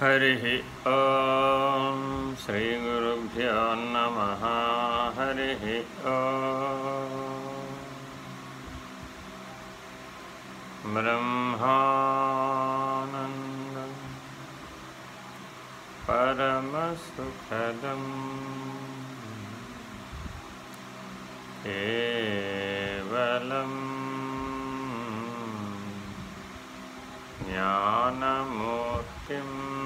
हरिः ॐ श्रीगुरुभ्यो नमः। हरिः ॐ। ब्रह्मानन्दं परमसुखदम्। ज्ञानमूर्तिम्।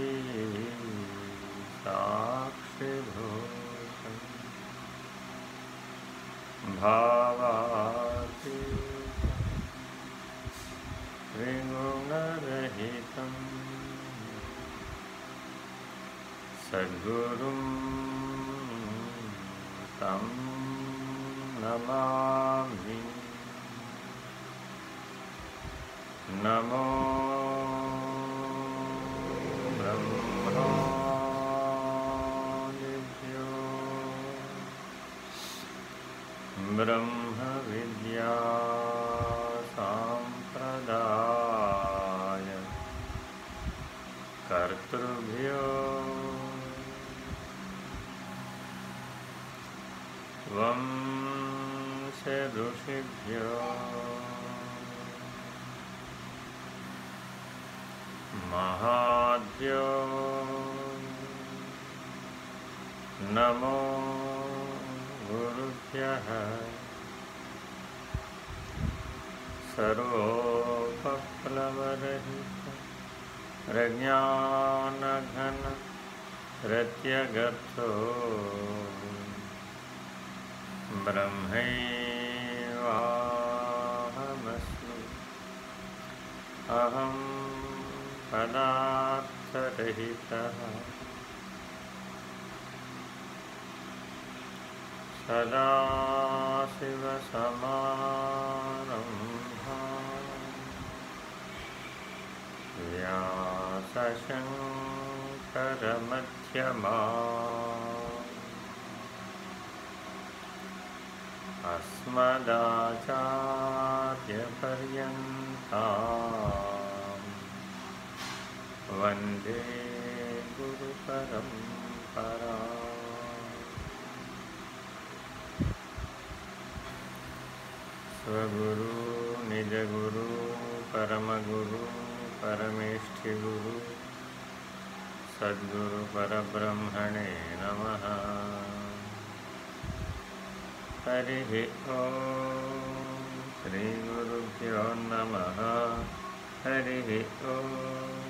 साक्षिभूतम् भावातीतं त्रिगुणरहितं सद्गुरुं नमामि। नमो ब्रह्म विद्या कर्तृभ्य कर्तृभ्यो वंशऋषिभ्यो महाद्यो नमो गुरुभ्यः। सर्वोपप्लवरहित प्रज्ञानघन प्रत्यगर्थो। ब्रह्मैवाहमस्मि। अहं पदार्थरहितः। सदाशिवसमारम्भा व्यासशङ्करमध्यमा अस्मदाचार्यपर्यन्ता वंदे गुरुपरम्परा स्वगुरु निजगुरु परमगुरु परमेष्ठिगुरु सद्गुरु परब्रह्मणे नमः। हरिः ॐ श्रीगुरुभ्यो नमः। हरिः ॐ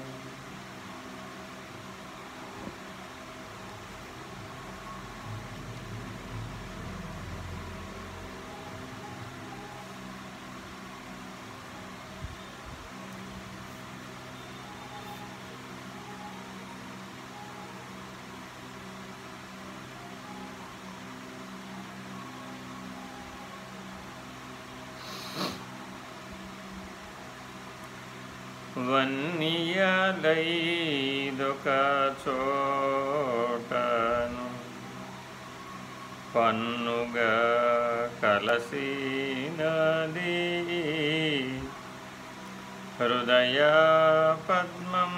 వన్నియలైదొక చోటను పన్నుగా కలసినది హృదయ పద్మం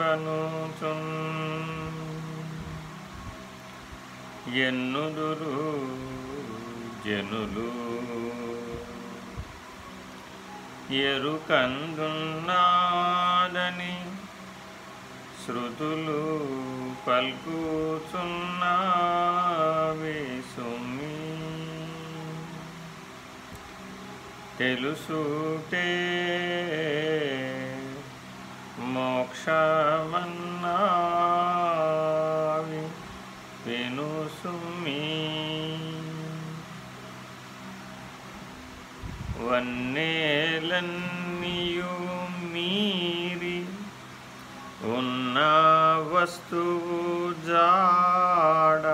బనుచున్ ఎన్నుదురు జనులు ఎరుకందున్నాదని శృతులు పల్కుచున్నావి సుమి. తెలుసుటే మోక్షమన్నావి విను సుమి. వన్నేలన్నీయు మీరి ఉన్న వస్తువు జాడ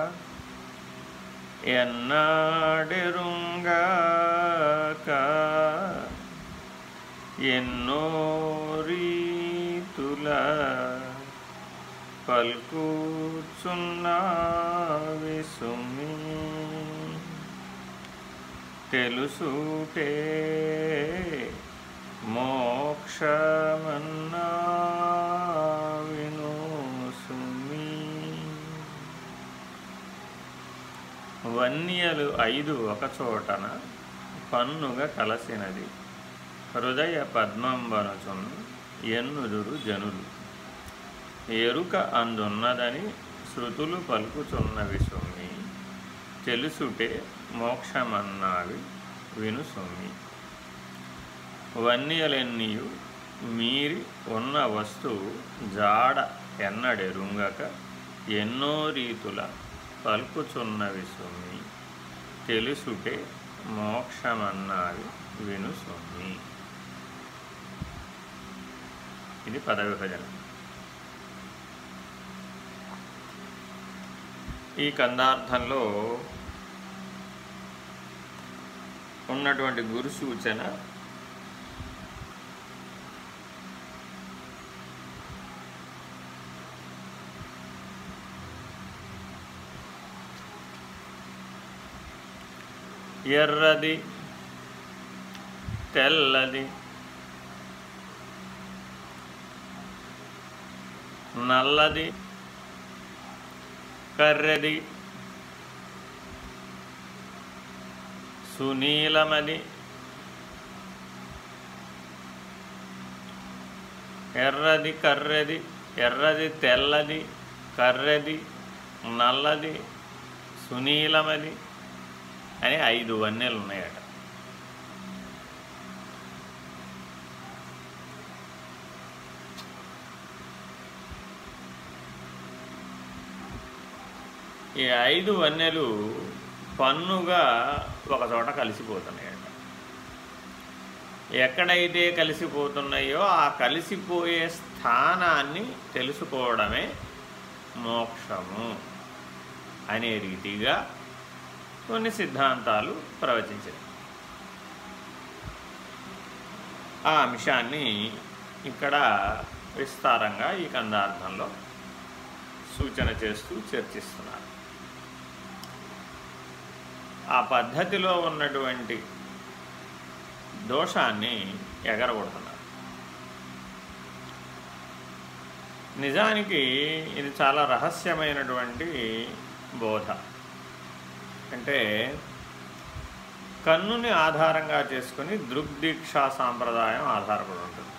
ఎన్నాడెరుంగాక ఎన్నో రీతుల పల్కూచున్నావి సుమి తెలుసుటే మోక్షమన్నా వినోసుమి వన్యలు ఐదు ఒకచోటన పన్నుగా కలసినది. హృదయ పద్మంబరచును ఎన్నుదురు జనులు. ఎరుక అందున్నదని శృతులు పలుకుచున్నవి సుమ్మి తెలుసుటే మోక్షమన్నావి విను సుమ్మి వన్యలెన్నియు మీరి ఉన్న వస్తువు జాడ ఎన్నడెరుంగక ఎన్నో రీతుల పలుకుచున్నవి సొమ్మి తెలుసుటే మోక్షమన్నావి విను సుమ్మి ఇది పదవిభజన ఈ కందార్థంలో ఉన్నటువంటి గురు సూచన. ఎర్రది తెల్లది నల్లది కర్రెది సునీలమది ఎర్రది కర్రెది ఎర్రది తెల్లది కర్రెది నల్లది సునీలమది అని ఐదు వన్నెలు ఉన్నాయట ఈ ఐదు వన్నెలు పన్నుగా ఒక చోట కలిసిపోతున్నాయండి. ఎక్కడైతే కలిసిపోతున్నాయో ఆ కలిసిపోయే స్థానాన్ని తెలుసుకోవడమే మోక్షము అనే రీతిగా కొన్ని సిద్ధాంతాలు ప్రవచించాయి. ఆ అంశాన్ని ఇక్కడ విస్తారంగా ఈ కందార్థంలో సూచన చేస్తూ చర్చిస్తున్నారు. ఆ పద్ధతిలో ఉన్నటువంటి దోషాన్ని ఎగరగొడుతున్నారు. నిజానికి ఇది చాలా రహస్యమైనటువంటి బోధ. అంటే కన్నుని ఆధారంగా చేసుకుని దృగ్దీక్షా సాంప్రదాయం ఆధారపడి ఉంటుంది.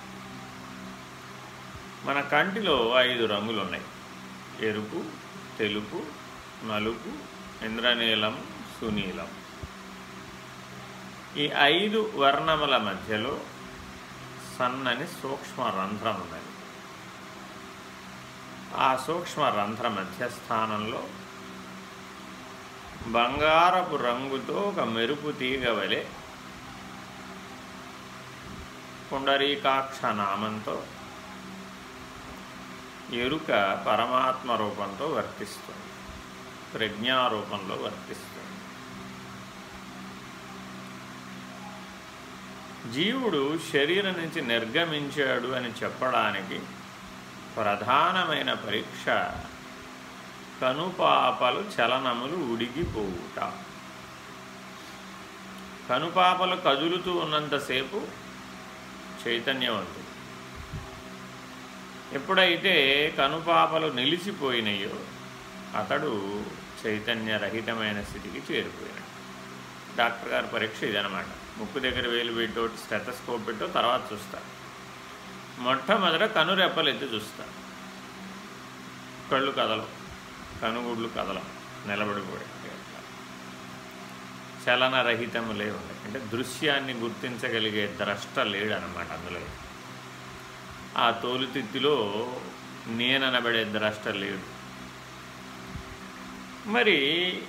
మన కంటిలో ఐదు రంగులు ఉన్నాయి ఎరుపు తెలుపు నలుపు ఇంద్రనీలం సునీలం. ఈ ఐదు వర్ణముల మధ్యలో సన్నని సూక్ష్మ రంధ్రం ఉన్నది. ఆ సూక్ష్మ రంధ్ర మధ్యస్థానంలో బంగారపు రంగుతో ఒక మెరుపు తీగ వలె పుండరీకాక్ష నామంతో ఎరుక పరమాత్మ రూపంతో వర్తిస్తుంది. ప్రజ్ఞారూపంలో వర్తిస్తుంది. జీవుడు శరీరం నుంచి నిర్గమించాడు అని చెప్పడానికి ప్రధానమైన పరీక్ష కనుపాపలు చలనములు ఉడిగిపోవుట. కనుపాపలు కదులుతూ ఉన్నంతసేపు చైతన్యవంతుడు. ఎప్పుడైతే కనుపాపలు నిలిచిపోయినాయో అతడు చైతన్యరహితమైన స్థితికి చేరిపోయాడు డాక్టర్ గారు పరీక్ష ఇదనమాట ముక్కు దగ్గర వేలు పెట్టో స్టెటస్కోప్ పెట్టో తర్వాత చూస్తాను మొట్టమొదట కనురెప్పలు ఎత్తి చూస్తా. కళ్ళు కదలం కనుగుడ్లు కదలం నిలబడిపోయి. చలనరహితము లేవు. అంటే దృశ్యాన్ని గుర్తించగలిగే ద్రష్ట లేడనమాట అందులో. ఆ తోలుతిత్తిలో నేననబడే ద్రష్ట లేడు. మరి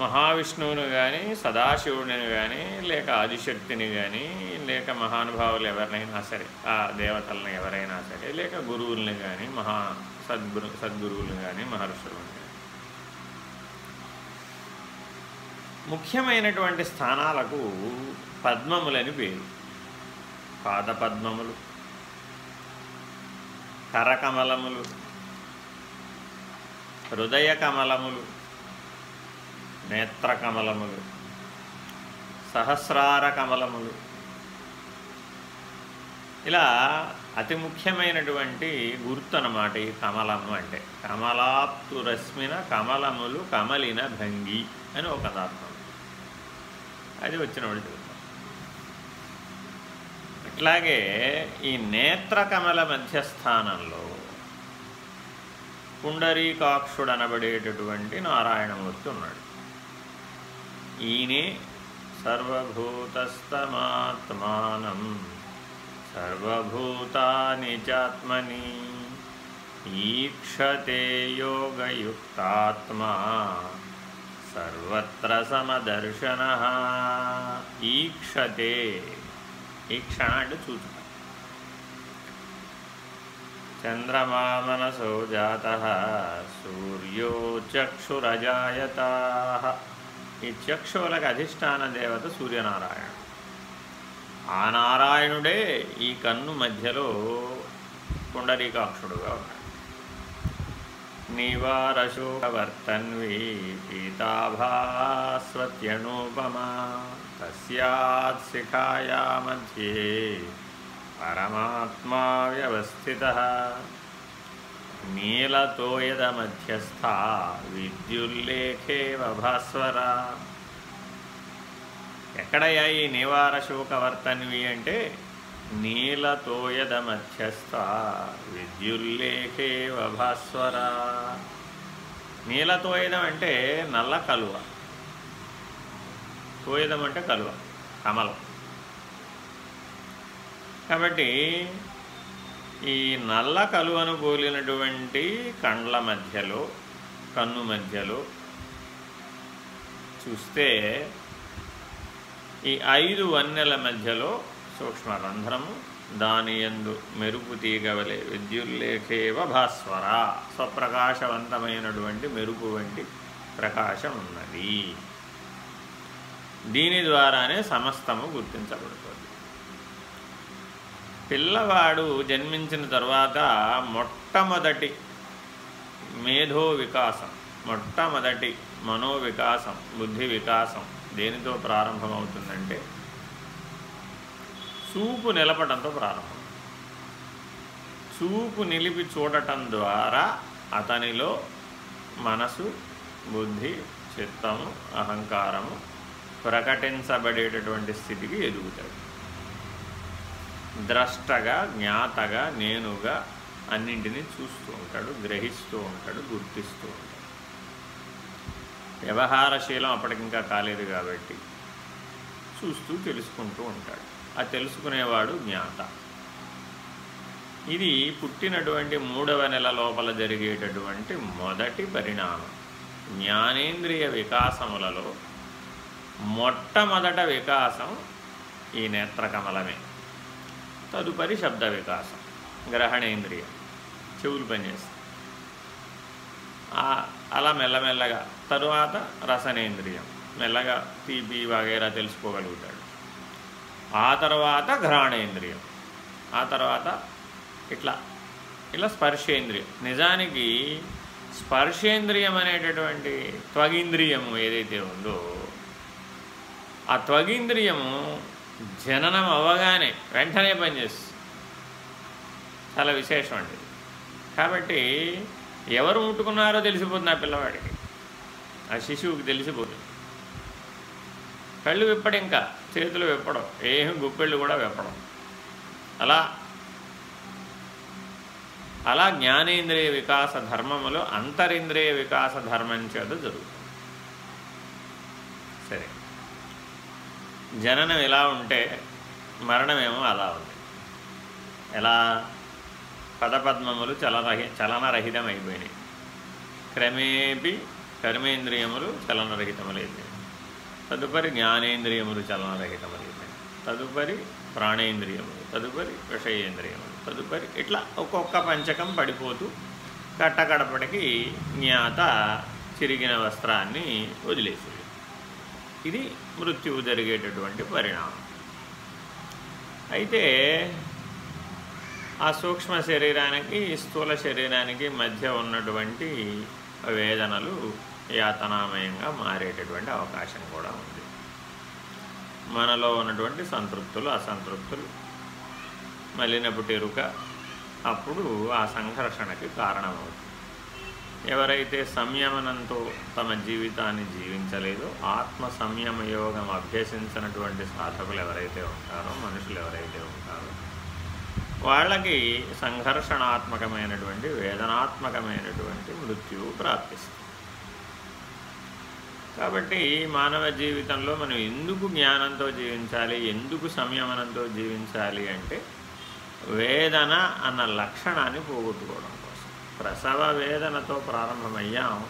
మహావిష్ణువుని కానీ సదాశివుడిని కానీ లేక ఆదిశక్తిని కానీ లేక మహానుభావులు ఎవరినైనా సరే ఆ దేవతలను ఎవరైనా సరే లేక గురువుల్ని కానీ మహా సద్గురు సద్గురువులు కానీ మహర్షులను కానీ ముఖ్యమైనటువంటి స్థానాలకు పద్మములని పేరు. పాదపద్మములు కరకమలములు హృదయ కమలములు నేత్రకమలములు సహస్రార కమలములు ఇలా అతి ముఖ్యమైనటువంటి గుర్తు అన్నమాట ఈ కమలము అంటే. కమలాప్తు రశ్మిన కమలములు కమలిన భంగి అని ఒక అర్థం అది వచ్చినప్పుడు చెబుతాం అట్లాగే ఈ నేత్రకమల మధ్యస్థానంలో పుండరీకాక్షుడు అనబడేటటువంటి నారాయణమూర్తి ఉన్నాడు. ఈయనే సర్వభూతస్తమాత్మానం సర్వభూతాని చాత్మని ఈక్షతే యోగయుక్తాత్మా సర్వత్ర సమదర్శన ఈక్షతే ఈక్షణ అంటే చూచుట చంద్రమా మనసో జాత సూర్యో చక్షురజాయత ఈ చక్షువులకు అధిష్టాన దేవత సూర్యనారాయణ. ఆ నారాయణుడే ఈ కన్ను మధ్యలో పుండరీకాక్షుడుగా ఉన్నాడు. నివారశోకవర్తన్వీ పీతాభాస్వత్యనూపమా తస్యాత్ శిఖాయా మధ్యే పరమాత్మా వ్యవస్థిత నీలతోయదమధ్యస్థ విద్యుల్లేఖేవ భాస్వర. ఎక్కడయ్యా ఈ నివార శోకవర్తన్వి అంటే? నీలతోయద మధ్యస్థ విద్యుల్లేఖేవ భాస్వర. నీలతోయదం అంటే నల్ల కలువ. తోయదం అంటే కలువ కమలం. కాబట్టి ఈ నల్ల కలువను పోలినటువంటి కండ్ల మధ్యలో కన్ను మధ్యలో చూస్తే ఈ ఐదు వన్నెల మధ్యలో సూక్ష్మ రంధ్రము దాని ఎందు మెరుపు తీగవలే విద్యుల్లేఖేవ భాస్వర స్వప్రకాశవంతమైనటువంటి మెరుపు వంటి ప్రకాశం ఉన్నది దీని ద్వారానే సమస్తము గుర్తించబడుతుంది. పిల్లవాడు జన్మించిన తర్వాత మొట్టమొదటి మేధో వికాసం మొట్టమొదటి మనోవికాసం బుద్ధి వికాసం దేనితో ప్రారంభమవుతుందంటే చూపు నిలపడంతో ప్రారంభం. చూపు నిలిపి చూడటం ద్వారా అతనిలో మనసు బుద్ధి చిత్తము అహంకారము ప్రకటించబడేటటువంటి స్థితికి ఎదుగుతాడు ద్రష్టగా జ్ఞాతగా నేనుగా అన్నింటినీ చూస్తూ ఉంటాడు గ్రహిస్తూ ఉంటాడు గుర్తిస్తూ ఉంటాడు. వ్యవహారశీలం అప్పటికింకా కాలేదు కాబట్టి చూస్తూ తెలుసుకుంటూ ఉంటాడు. ఆ తెలుసుకునేవాడు జ్ఞాత. ఇది పుట్టినటువంటి మూడవ నెల లోపల జరిగేటటువంటి మొదటి పరిణామం. జ్ఞానేంద్రియ వికాసములలో మొట్టమొదట వికాసం ఈ నేత్రకమలమే. తదుపరి శబ్ద వికాసం గ్రహణేంద్రియం చెవులు పనిచేస్తాయి. అలా మెల్లమెల్లగా తరువాత రసనేంద్రియం మెల్లగా తీపి వగైరా తెలుసుకోగలుగుతాడు. ఆ తర్వాత ఘ్రాణేంద్రియం ఆ తర్వాత ఇట్లా ఇలా స్పర్శేంద్రియం. నిజానికి స్పర్శేంద్రియం అనేటటువంటి త్వగింద్రియము ఏదైతే ఉందో ఆ త్వగింద్రియము జననం అవ్వగానే వెంటనే పనిచేస్తుంది చాలా విశేషం అండి. కాబట్టి ఎవరు ముట్టుకున్నారో తెలిసిపోతుంది ఆ పిల్లవాడికి. ఆ శిశువుకి తెలిసిపోతుంది. కళ్ళు విప్పడం ఇంకా చేతులు విప్పడం ఏం గుప్పెళ్ళు కూడా విప్పడం. అలా అలా జ్ఞానేంద్రియ వికాస ధర్మములో అంతరింద్రియ వికాస ధర్మం చేత జరుగుతుంది సరే జననం ఎలా ఉంటే మరణమేమో అలా ఉంది. ఎలా? పదపద్మములు చలరహి చలనరహితమైపోయినాయి. క్రమేపి కర్మేంద్రియములు చలనరహితములైపోయాయి తదుపరి జ్ఞానేంద్రియములు చలనరహితములైపోయాయి తదుపరి ప్రాణేంద్రియములు తదుపరి విషయేంద్రియములు తదుపరి ఇట్లా ఒక్కొక్క పంచకం పడిపోతూ కట్టకడపటికి జ్ఞాత చిరిగిన వస్త్రాన్ని వదిలేసింది. ఇది మృత్యువు జరిగేటటువంటి పరిణామం. అయితే ఆ సూక్ష్మ శరీరానికి స్థూల శరీరానికి మధ్య ఉన్నటువంటి వేదనలు యాతనామయంగా మారేటటువంటి అవకాశం కూడా ఉంది. మనలో ఉన్నటువంటి సంతృప్తులు అసంతృప్తులు మలినపుటెరుక అప్పుడు ఆ సంఘర్షణకి కారణమవుతుంది. ఎవరైతే సంయమనంతో తమ జీవితాన్ని జీవించలేదో ఆత్మ సంయమ యోగం అభ్యసించినటువంటి సాధకులు ఎవరైతే ఉంటారో మనుషులు ఎవరైతే ఉంటారో వాళ్ళకి సంఘర్షణాత్మకమైనటువంటి వేదనాత్మకమైనటువంటి మృత్యువు ప్రాప్తిస్తుంది. కాబట్టి మానవ జీవితంలో మనం ఎందుకు జ్ఞానంతో జీవించాలి ఎందుకు సంయమనంతో జీవించాలి అంటే వేదన అన్న లక్షణాన్ని పోగొట్టుకోవడం. ప్రసవ వేదనతో ప్రారంభమయ్యాం.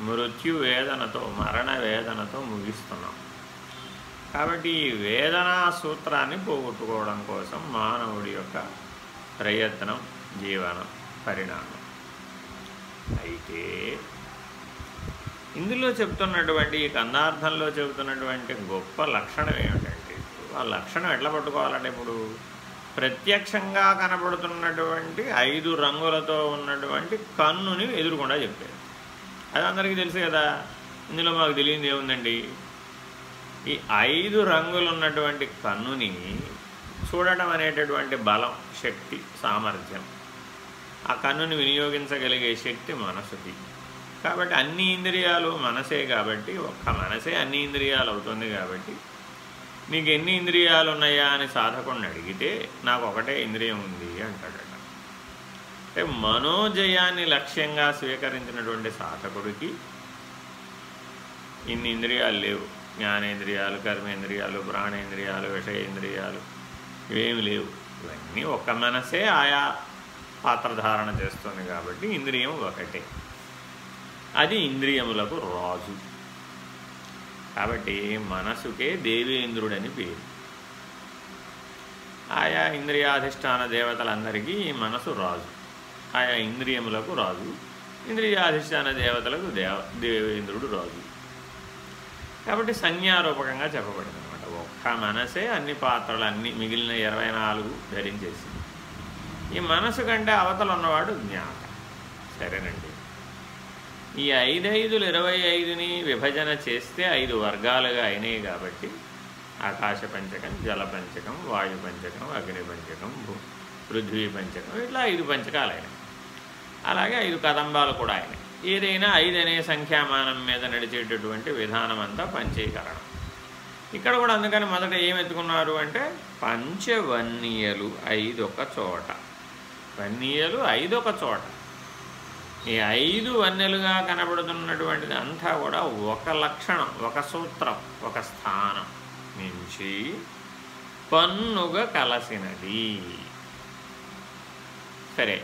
మృత్యు వేదనతో మరణ వేదనతో ముగిస్తున్నాం. కాబట్టి ఈ వేదనా సూత్రాన్ని పోగొట్టుకోవడం కోసం మానవుడి యొక్క ప్రయత్నం జీవనం పరిణామం. అయితే ఇందులో చెప్తున్నటువంటి ఈ కందార్థంలో చెబుతున్నటువంటి గొప్ప లక్షణం ఏమిటంటే ఆ లక్షణం ఎట్లా పట్టుకోవాలంటే ఇప్పుడు ప్రత్యక్షంగా కనబడుతున్నటువంటి ఐదు రంగులతో ఉన్నటువంటి కన్నుని ఎదురుకుండా చెప్పారు. అది అందరికీ తెలుసు కదా. ఇందులో మాకు తెలియంది ఏముందండి? ఈ ఐదు రంగులు ఉన్నటువంటి కన్నుని చూడటం అనేటటువంటి బలం శక్తి సామర్థ్యం. ఆ కన్నుని వినియోగించగలిగే శక్తి మనసుకి. కాబట్టి అన్ని ఇంద్రియాలు మనసే కాబట్టి ఒక్క మనసే అన్ని ఇంద్రియాలు అవుతుంది కాబట్టి నీకు ఎన్ని ఇంద్రియాలు ఉన్నాయా అని సాధకుడిని అడిగితే నాకు ఒకటే ఇంద్రియం ఉంది అంటాడట. అంటే మనోజయాన్ని లక్ష్యంగా స్వీకరించినటువంటి సాధకుడికి ఇన్ని ఇంద్రియాలు లేవు. జ్ఞానేంద్రియాలు కర్మేంద్రియాలు ప్రాణేంద్రియాలు విషయేంద్రియాలు ఇవేమి లేవు. ఇవన్నీ ఒక మనసే ఆయా పాత్రధారణ చేస్తుంది కాబట్టి ఇంద్రియం ఒకటే. అది ఇంద్రియములకు రాజు. కాబట్టి మనసుకే దేవేంద్రుడని పేరు. ఆయా ఇంద్రియాధిష్టాన దేవతలందరికీ ఈ మనసు రాజు. ఆయా ఇంద్రియములకు రాజు. ఇంద్రియాధిష్టాన దేవతలకు దేవ దేవేంద్రుడు రాజు. కాబట్టి సంజ్ఞారూపకంగా చెప్పబడింది అనమాట ఒక్క మనసే అన్ని పాత్రలు అన్ని మిగిలిన ఇరవై నాలుగు ధరించేసింది. ఈ మనసు కంటే అవతల ఉన్నవాడు జ్ఞాత. సరేనండి. ఈ ఐదైదులు ఇరవై ఐదుని విభజన చేస్తే ఐదు వర్గాలుగా అయినాయి కాబట్టి ఆకాశ పంచకం జల పంచకం వాయు పంచకం అగ్ని పంచకం పృథ్వీ పంచకం ఇట్లా ఐదు పంచకాలు అయినాయి. అలాగే ఐదు కదంబాలు కూడా అయినాయి. ఏదైనా ఐదు అనే సంఖ్యామానం మీద నడిచేటటువంటి విధానం అంతా పంచీకరణం. ఇక్కడ కూడా అందుకని మొదట ఏం ఎత్తుకున్నారు అంటే పంచవన్నీయలు ఐదొక చోట. వన్నీయలు ఐదొక చోట. ఈ ఐదు వన్నెలుగా కనబడుతున్నటువంటిది అంతా కూడా ఒక లక్షణం ఒక సూత్రం ఒక స్థానం నుంచి పన్నుగా కలసినది. సరే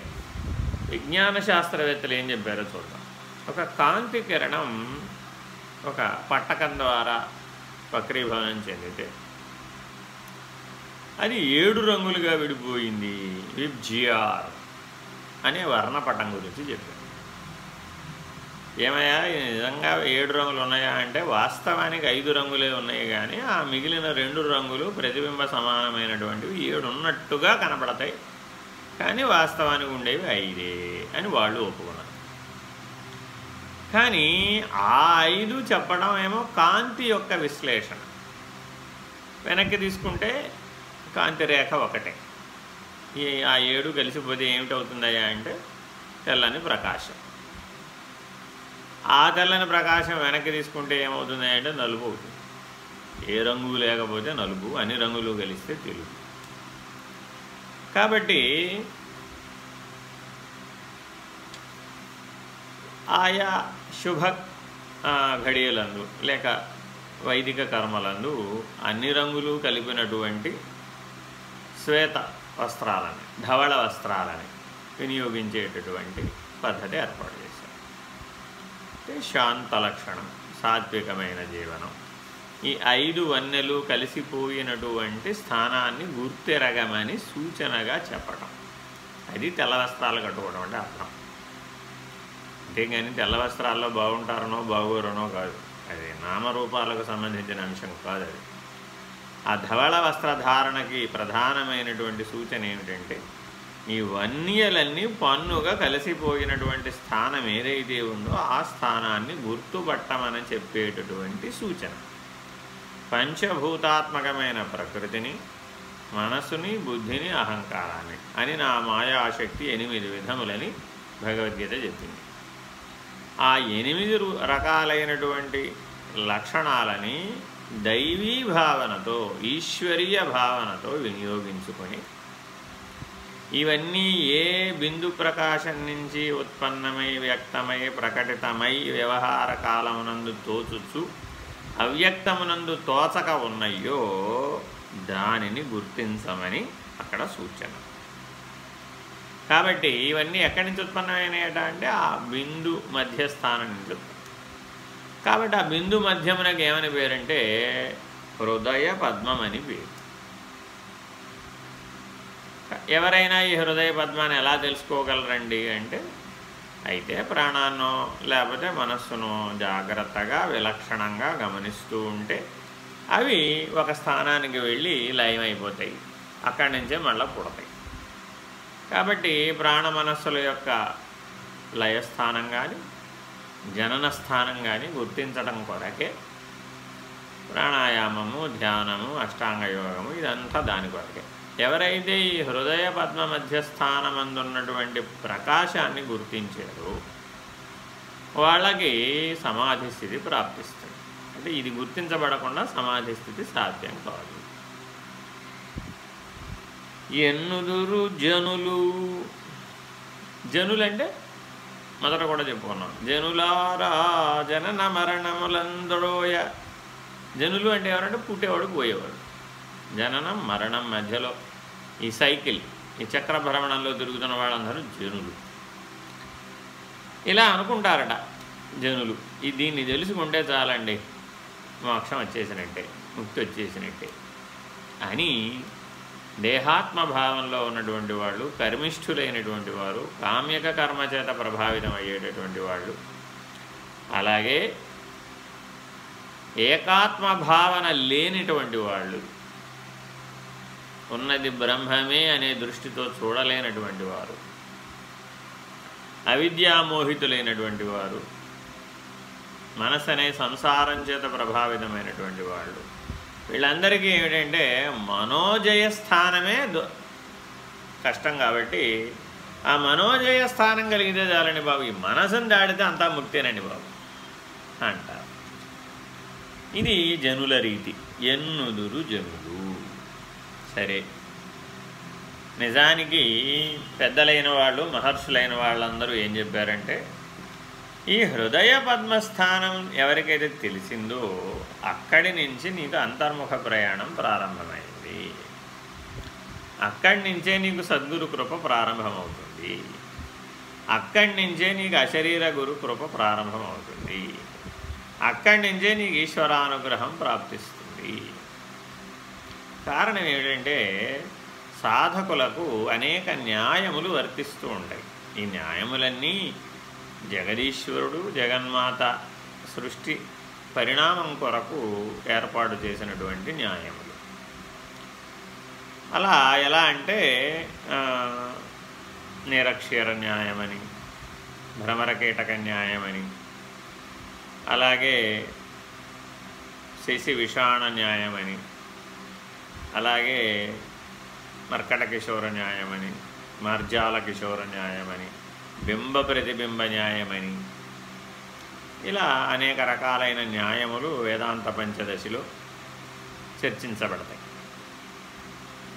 విజ్ఞాన శాస్త్రవేత్తలు ఏం చెప్పారో చూద్దాం. ఒక కాంతి కిరణం ఒక పట్టకం ద్వారా వక్రీభవనం చెందితే అది ఏడు రంగులుగా విడిపోయింది. విబ్జిఆర్ అనే వర్ణపటం గురించి చెప్పారు. ఏమయ్యా? నిజంగా ఏడు రంగులు ఉన్నాయా అంటే వాస్తవానికి ఐదు రంగులే ఉన్నాయి కానీ ఆ మిగిలిన రెండు రంగులు ప్రతిబింబ సమానమైనటువంటివి ఏడు ఉన్నట్టుగా కనపడతాయి. కానీ వాస్తవానికి ఉండేవి ఐదే అని వాళ్ళు ఒప్పుకున్నారు. కానీ ఆ ఐదు చెప్పడం ఏమో కాంతి యొక్క విశ్లేషణ. వెనక్కి తీసుకుంటే కాంతి రేఖ ఒకటే. ఈ ఆ ఏడు కలిసిపోతే ఏమిటవుతుందయ్యా అంటే తెల్లని ప్రకాశం. ఆ తెల్లని ప్రకాశం వెనక్కి తీసుకుంటే ఏమవుతుంది అంటే నలుపు అవుతుంది. ఏ రంగు లేకపోతే నలుపు అన్ని రంగులు కలిస్తే తెలుగు కాబట్టి ఆయా శుభ ఘడియలందు లేక వైదిక కర్మలందు అన్ని రంగులు కలిపినటువంటి శ్వేత వస్త్రాలని ధవళ వస్త్రాలని వినియోగించేటటువంటి పద్ధతి ఏర్పాటు అంటే శాంత లక్షణం సాత్వికమైన జీవనం. ఈ ఐదు వన్నెలు కలిసిపోయినటువంటి స్థానాన్ని గుర్తెరగమని సూచనగా చెప్పటం. అది తెల్ల వస్త్రాలు కట్టుకోవడం అంటే అర్థం. అంతేగాని తెల్ల వస్త్రాల్లో బాగుంటారనో బాగోరనో కాదు. అది నామరూపాలకు సంబంధించిన అంశం కాదు అది. ఆ ధవళ వస్త్రధారణకి ప్రధానమైనటువంటి సూచన ఏమిటంటే ఈ పన్నుగా కలిసిపోయినటువంటి స్థానం ఏదైతే ఉందో ఆ స్థానాన్ని గుర్తుపట్టమని చెప్పేటటువంటి సూచన. పంచభూతాత్మకమైన ప్రకృతిని మనస్సుని బుద్ధిని అహంకారాన్ని అని నా మాయాశక్తి ఎనిమిది విధములని భగవద్గీత చెప్పింది. ఆ ఎనిమిది రకాలైనటువంటి లక్షణాలని దైవీ భావనతో ఈశ్వరీయ భావనతో వినియోగించుకొని ఇవన్నీ ఏ బిందు ప్రకాశం నుంచి ఉత్పన్నమై వ్యక్తమై ప్రకటితమై వ్యవహార కాలమునందు తోచుచు అవ్యక్తమునందు తోచక ఉన్నాయో దానిని గుర్తించమని అక్కడ సూచన. కాబట్టి ఇవన్నీ ఎక్కడి నుంచి ఉత్పన్నమైనట అంటే ఆ బిందు మధ్యస్థానం నుంచి కాబట్టి ఆ బిందు మధ్యమునకు ఏమని పేరంటే హృదయ పద్మం అని పేరు. ఎవరైనా ఈ హృదయ పద్మాన్ని ఎలా తెలుసుకోగలరండి అంటే అయితే ప్రాణాన్నో లేకపోతే మనస్సును జాగ్రత్తగా విలక్షణంగా గమనిస్తూ ఉంటే అవి ఒక స్థానానికి వెళ్ళి లయమైపోతాయి. అక్కడి నుంచే మళ్ళీ పుడతాయి. కాబట్టి ప్రాణ మనస్సుల యొక్క లయస్థానం కానీ జనన స్థానం కానీ గుర్తించడం కొరకే ప్రాణాయామము ధ్యానము అష్టాంగ యోగము ఇదంతా దాని కొరకే. ఎవరైతే ఈ హృదయ పద్మ మధ్యస్థానమందున్నటువంటి ప్రకాశాన్ని గుర్తించారో వాళ్ళకి సమాధి స్థితి ప్రాప్తిస్తుంది. అంటే ఇది గుర్తించబడకుండా సమాధి స్థితి సాధ్యం కాదు. ఎన్నుదురు జనులు? జనులంటే మొదట కూడా చెప్పుకున్నాం. జనులారా జనన మరణములందరోయ జనులు అంటే ఎవరంటే పుట్టేవాడు పోయేవాడు. జననం మరణం మధ్యలో ఈ సైకిల్ ఈ చక్ర భ్రమణంలో తిరుగుతున్న వాళ్ళందరూ జనులు. ఇలా అనుకుంటారట జనులు. ఈ దీన్ని తెలుసుకుంటే చాలండి. మోక్షం వచ్చేసినట్టే ముక్తి వచ్చేసినట్టే. అని దేహాత్మ భావంలో ఉన్నటువంటి వాళ్ళు కర్మిష్ఠులైనటువంటి వారు కామ్యక కర్మచేత ప్రభావితం అయ్యేటటువంటి వాళ్ళు అలాగే ఏకాత్మ భావన లేనిటువంటి వాళ్ళు ఉన్నది బ్రహ్మమే అనే దృష్టితో చూడలేనటువంటి వారు. అవిద్యామోహితులైనటువంటి వారు. మనసు అనే సంసారం చేత ప్రభావితమైనటువంటి వాళ్ళు. వీళ్ళందరికీ ఏమిటంటే మనోజయ స్థానమే కష్టం కాబట్టి ఆ మనోజయ స్థానం కలిగితే చాలండి బాబు. ఈ మనసును దాడితే అంతా ముక్తేనండి బాబు అంటారు. ఇది జనుల రీతి. ఎన్నుదురు జనులు? సరే. నిజానికి పెద్దలైన వాళ్ళు మహర్షులైన వాళ్ళందరూ ఏం చెప్పారంటే ఈ హృదయ పద్మస్థానం ఎవరికైతే తెలిసిందో అక్కడి నుంచి నీకు అంతర్ముఖ ప్రయాణం ప్రారంభమైంది. అక్కడి నుంచే నీకు సద్గురు కృప ప్రారంభమవుతుంది. అక్కడి నుంచే నీకు అశరీర గురు కృప ప్రారంభమవుతుంది. అక్కడి నుంచే నీకు ఈశ్వరానుగ్రహం ప్రాప్తిస్తుంది. కారణం ఏమిటంటే సాధకులకు అనేక న్యాయములు వర్తిస్తూ ఉంటాయి. ఈ న్యాయములన్నీ జగదీశ్వరుడు జగన్మాత సృష్టి పరిణామం కొరకు ఏర్పాటు చేసినటువంటి న్యాయములు. అలా ఎలా అంటే నిరక్షీర న్యాయమని భ్రమరకీటక న్యాయమని అలాగే శశి విషాణ న్యాయమని అలాగే మర్కట కిశోర న్యాయమని మార్జాల కిశోర న్యాయమని బింబ ప్రతిబింబ న్యాయమని ఇలా అనేక రకాలైన న్యాయములు వేదాంత పంచదశిలో చర్చించబడతాయి.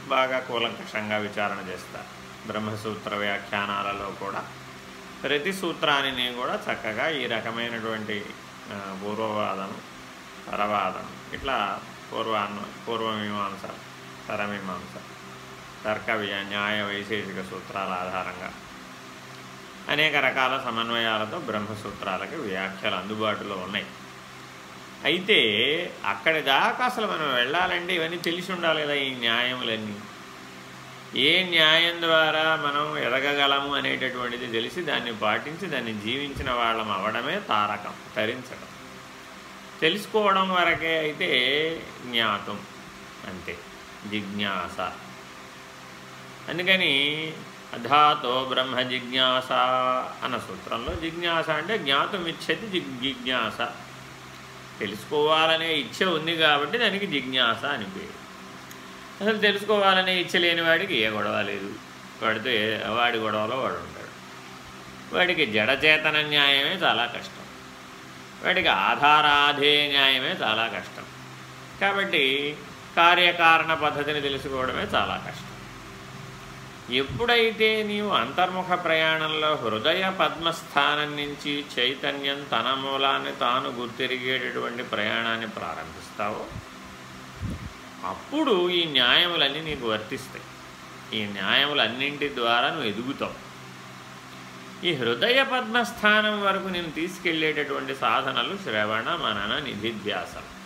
బాగా కూలంకషంగా విచారణ చేస్తారు బ్రహ్మసూత్ర వ్యాఖ్యానాలలో కూడా ప్రతి సూత్రాన్ని కూడా చక్కగా ఈ రకమైనటువంటి పూర్వవాదం పరవాదం ఇట్లా పూర్వాన్న పూర్వమీమాంస పరమీమాంస తర్క న్యాయ వైశేషిక సూత్రాల ఆధారంగా అనేక రకాల సమన్వయాలతో బ్రహ్మసూత్రాలకి వ్యాఖ్యలు అందుబాటులో ఉన్నాయి. అయితే అక్కడి దాకా అసలు మనం వెళ్ళాలంటే ఇవన్నీ తెలిసి ఉండాలి కదా ఈ న్యాయములన్నీ. ఏ న్యాయం ద్వారా మనం ఎదగగలము అనేటటువంటిది తెలిసి దాన్ని పాటించి దాన్ని జీవించిన వాళ్ళం అవడమే తారకం తరించడం. తెలుసుకోవడం వరకే అయితే జ్ఞాతం అంతే. జిజ్ఞాస. అందుకని అధాతో బ్రహ్మ జిజ్ఞాస అన్న సూత్రంలో జిజ్ఞాస అంటే జ్ఞాతం ఇచ్చది జిజ్ఞాస. తెలుసుకోవాలనే ఇచ్చ ఉంది కాబట్టి దానికి జిజ్ఞాస అని పేరు. అసలు తెలుసుకోవాలనే ఇచ్చ లేని వాడికి ఏ గొడవ లేదు. వాడితో వాడి గొడవలో వాడు ఉంటాడు. వాడికి జడచేతన న్యాయమే చాలా కష్టం. వాడికి ఆధారాధే న్యాయమే చాలా కష్టం. కాబట్టి కార్యకారణ పద్ధతిని తెలుసుకోవడమే చాలా కష్టం. ఎప్పుడైతే నీవు అంతర్ముఖ ప్రయాణంలో హృదయ పద్మస్థానం నుంచి చైతన్యం తన మూలాన్ని తాను గుర్తిరిగేటటువంటి ప్రయాణాన్ని ప్రారంభిస్తావో అప్పుడు ఈ న్యాయములన్నీ నీకు వర్తిస్తాయి. ఈ న్యాయములన్నింటి ద్వారా నువ్వు ఎదుగుతావు. ఈ హృదయ పద్మస్థానం వరకు నేను తీసుకెళ్ళేటటువంటి సాధనలు శ్రవణ మనన నిధిధ్యాసలు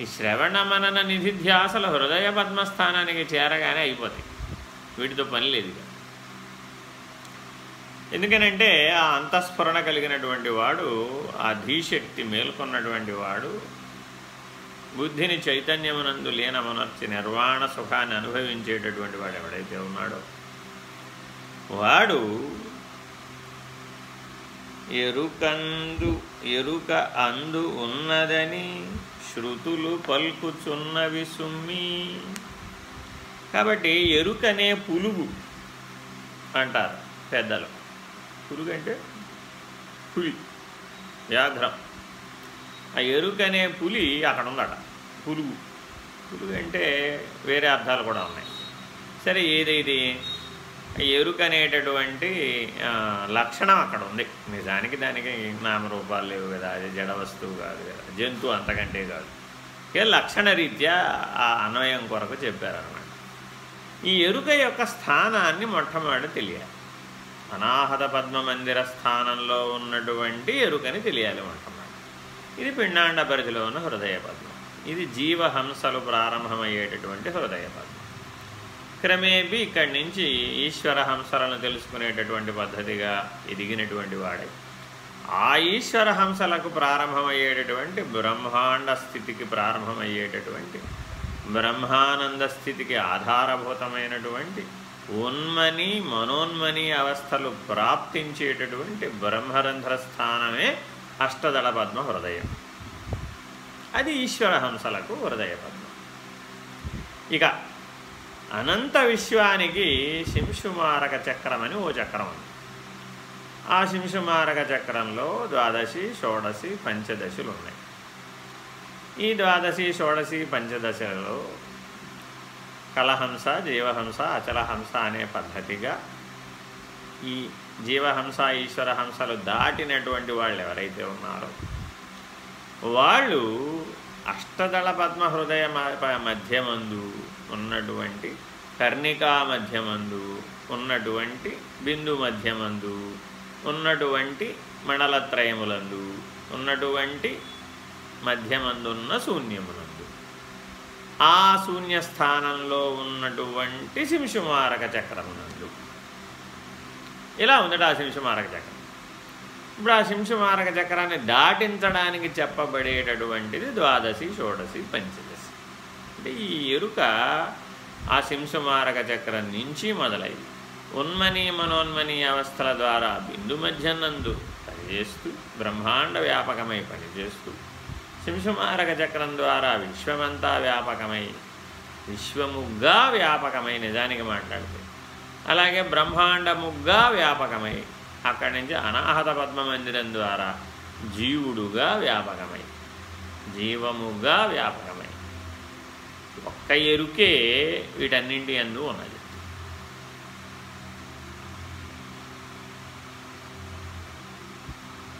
ఈ శ్రవణ మనన నిధిధ్యాసలు హృదయ పద్మస్థానానికి చేరగానే అయిపోతాయి. వీటితో పని లేదు ఎందుకనంటే ఆ అంతఃస్ఫురణ కలిగినటువంటి వాడు ఆ ధీశక్తి మేల్కొన్నటువంటి వాడు బుద్ధిని చైతన్యమునందు లీనమునర్చి నిర్వాణ సుఖాన్ని అనుభవించేటటువంటి వాడు ఎవడైతే ఉన్నాడో వాడు ఎరుకందు ఎరుక అందు ఉన్నదని శృతులు పల్కుచున్నవి సుమ్మి. కాబట్టి ఎరుకనే పులుగు అంటారు పెద్దలు. పులుగు అంటే పులి వ్యాఘ్రం. ఆ ఎరుకనే పులి అక్కడ ఉందట పులుగు. పులుగు అంటే వేరే అర్థాలు కూడా ఉన్నాయి. సరే ఏదైతే ఎరుక అనేటటువంటి లక్షణం అక్కడ ఉంది నిజానికి దానికి నామరూపాలు లేవు కదా అది జడ వస్తువు కాదు కదా జంతువు అంతకంటే కాదు. ఇక లక్షణ రీత్యా ఆ అన్వయం కొరకు చెప్పారనమాట ఈ ఎరుక యొక్క స్థానాన్ని మొట్టమొదటి తెలియాలి. అనాహత పద్మ మందిర స్థానంలో ఉన్నటువంటి ఎరుకని తెలియాలి మొట్టమొదటి. ఇది పిండాండ పరిధిలో ఉన్న హృదయ పద్మం. ఇది జీవహంసలు ప్రారంభమయ్యేటటువంటి హృదయ పద్మం. క్రమేపీ ఇక్కడి నుంచి ఈశ్వర హంసలను తెలుసుకునేటటువంటి పద్ధతిగా ఎదిగినటువంటి వాడే. ఆ ఈశ్వర హంసలకు ప్రారంభమయ్యేటటువంటి బ్రహ్మాండ స్థితికి ప్రారంభమయ్యేటటువంటి బ్రహ్మానంద స్థితికి ఆధారభూతమైనటువంటి ఉన్మని మనోన్మని అవస్థలు ప్రాప్తించేటటువంటి బ్రహ్మరంధ్ర స్థానమే అష్టదళ పద్మ హృదయం. అది ఈశ్వర హంసలకు హృదయ పద్మం. ఇక అనంత విశ్వానికి శింశుమారక చక్రం అని ఓ చక్రం ఉంది. ఆ శింశుమారక చక్రంలో ద్వాదశి షోడశి పంచదశులు ఉన్నాయి. ఈ ద్వాదశి షోడశి పంచదశలలో కలహంస జీవహంస అచలహంస అనే పద్ధతిగా ఈ జీవహంస ఈశ్వర హంసలు దాటినటువంటి వాళ్ళు ఎవరైతే ఉన్నారో వాళ్ళు అష్టదళ పద్మ హృదయ మధ్యమందు ఉన్నటువంటి కర్ణికా మధ్యమందు ఉన్నటువంటి బిందు మధ్యమందు ఉన్నటువంటి మణలత్రయములందు ఉన్నటువంటి మధ్యమందున్న శూన్యమునందు. ఆ శూన్య స్థానంలో ఉన్నటువంటి శింశుమారక చక్రమునందు. ఇలా ఉందట ఆ శింశుమారక చక్రం. ఇప్పుడు ఆ శింశుమారక చక్రాన్ని దాటించడానికి చెప్పబడేటటువంటిది ద్వాదశి షోడశి పంచమి. అంటే ఈ ఎరుక ఆ శింసమారక చక్రం నుంచి మొదలై ఉన్మని మనోన్మని అవస్థల ద్వారా బిందు మధ్యనందు పనిచేస్తూ బ్రహ్మాండ వ్యాపకమై పనిచేస్తూ శింసమారక చక్రం ద్వారా విశ్వమంతా వ్యాపకమై విశ్వముగ్గా వ్యాపకమై నిజానికి మాట్లాడితే అలాగే బ్రహ్మాండముగ్గా వ్యాపకమై అక్కడి నుంచి అనాహత పద్మ మందిరం ద్వారా జీవుడుగా వ్యాపకమై జీవముగా వ్యాపకం ఒక్క ఎరుకే వీటన్నింటి అందు ఉన్నది.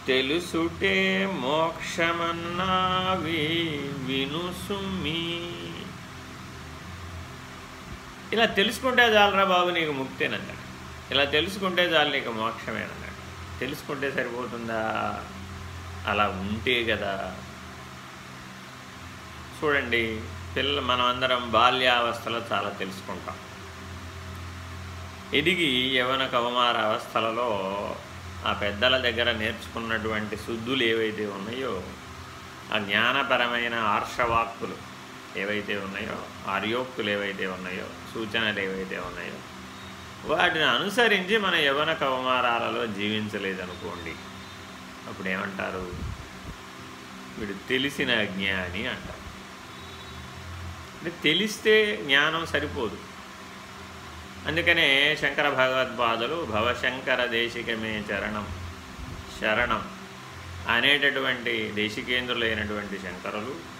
తెలుసుటే మోక్షమన్నావి వినుసుమి ఇలా తెలుసుకుంటే చాలరా బాబు నీకు ముక్తేనన్నాడు ఇలా తెలుసుకుంటే చాలు నీకు మోక్షమేనన్నాడు తెలుసుకుంటే సరిపోతుందా? అలా ఉంటే కదా చూడండి. పిల్ల మనం అందరం బాల్యావస్థలో చాలా తెలుసుకుంటాం. ఎదిగి యవన కవమార అవస్థలలో ఆ పెద్దల దగ్గర నేర్చుకున్నటువంటి శుద్ధులు ఏవైతే ఉన్నాయో ఆ జ్ఞానపరమైన ఆర్షవాక్కులు ఏవైతే ఉన్నాయో ఆర్యోక్తులు ఏవైతే ఉన్నాయో సూచనలు ఏవైతే ఉన్నాయో వాటిని అనుసరించి మన యవన కవమారాలలో జీవించలేదనుకోండి. అప్పుడు ఏమంటారు? వీడు తెలిసిన జ్ఞాని అంటారు. అంటే తెలిస్తే జ్ఞానం సరిపోదు. అందుకనే శంకర భగవద్పాదులు భవశంకర దేశికమే చరణం శరణం అనేటటువంటి దేశికేంద్రులైనటువంటి శంకరులు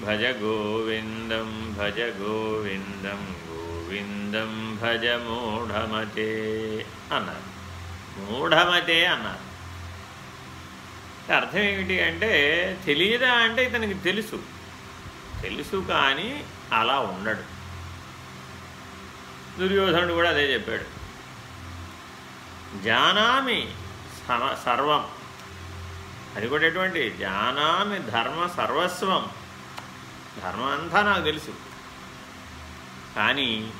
భజ గోవిందం భజ గోవిందం గోవిందం భజ మూఢమతే అన్నారు. మూఢమతే అన్నారు. అర్థం ఏమిటి అంటే తెలియదా అంటే ఇతనికి తెలుసు. తెలుసు కానీ అలా ఉండడు. దుర్యోధనుడు కూడా అదే చెప్పాడు. జానామి సర్వం. అది కూడా ఎటువంటి? జానామి ధర్మ సర్వస్వం. ధర్మం అంతా నాకు తెలుసు. కానీ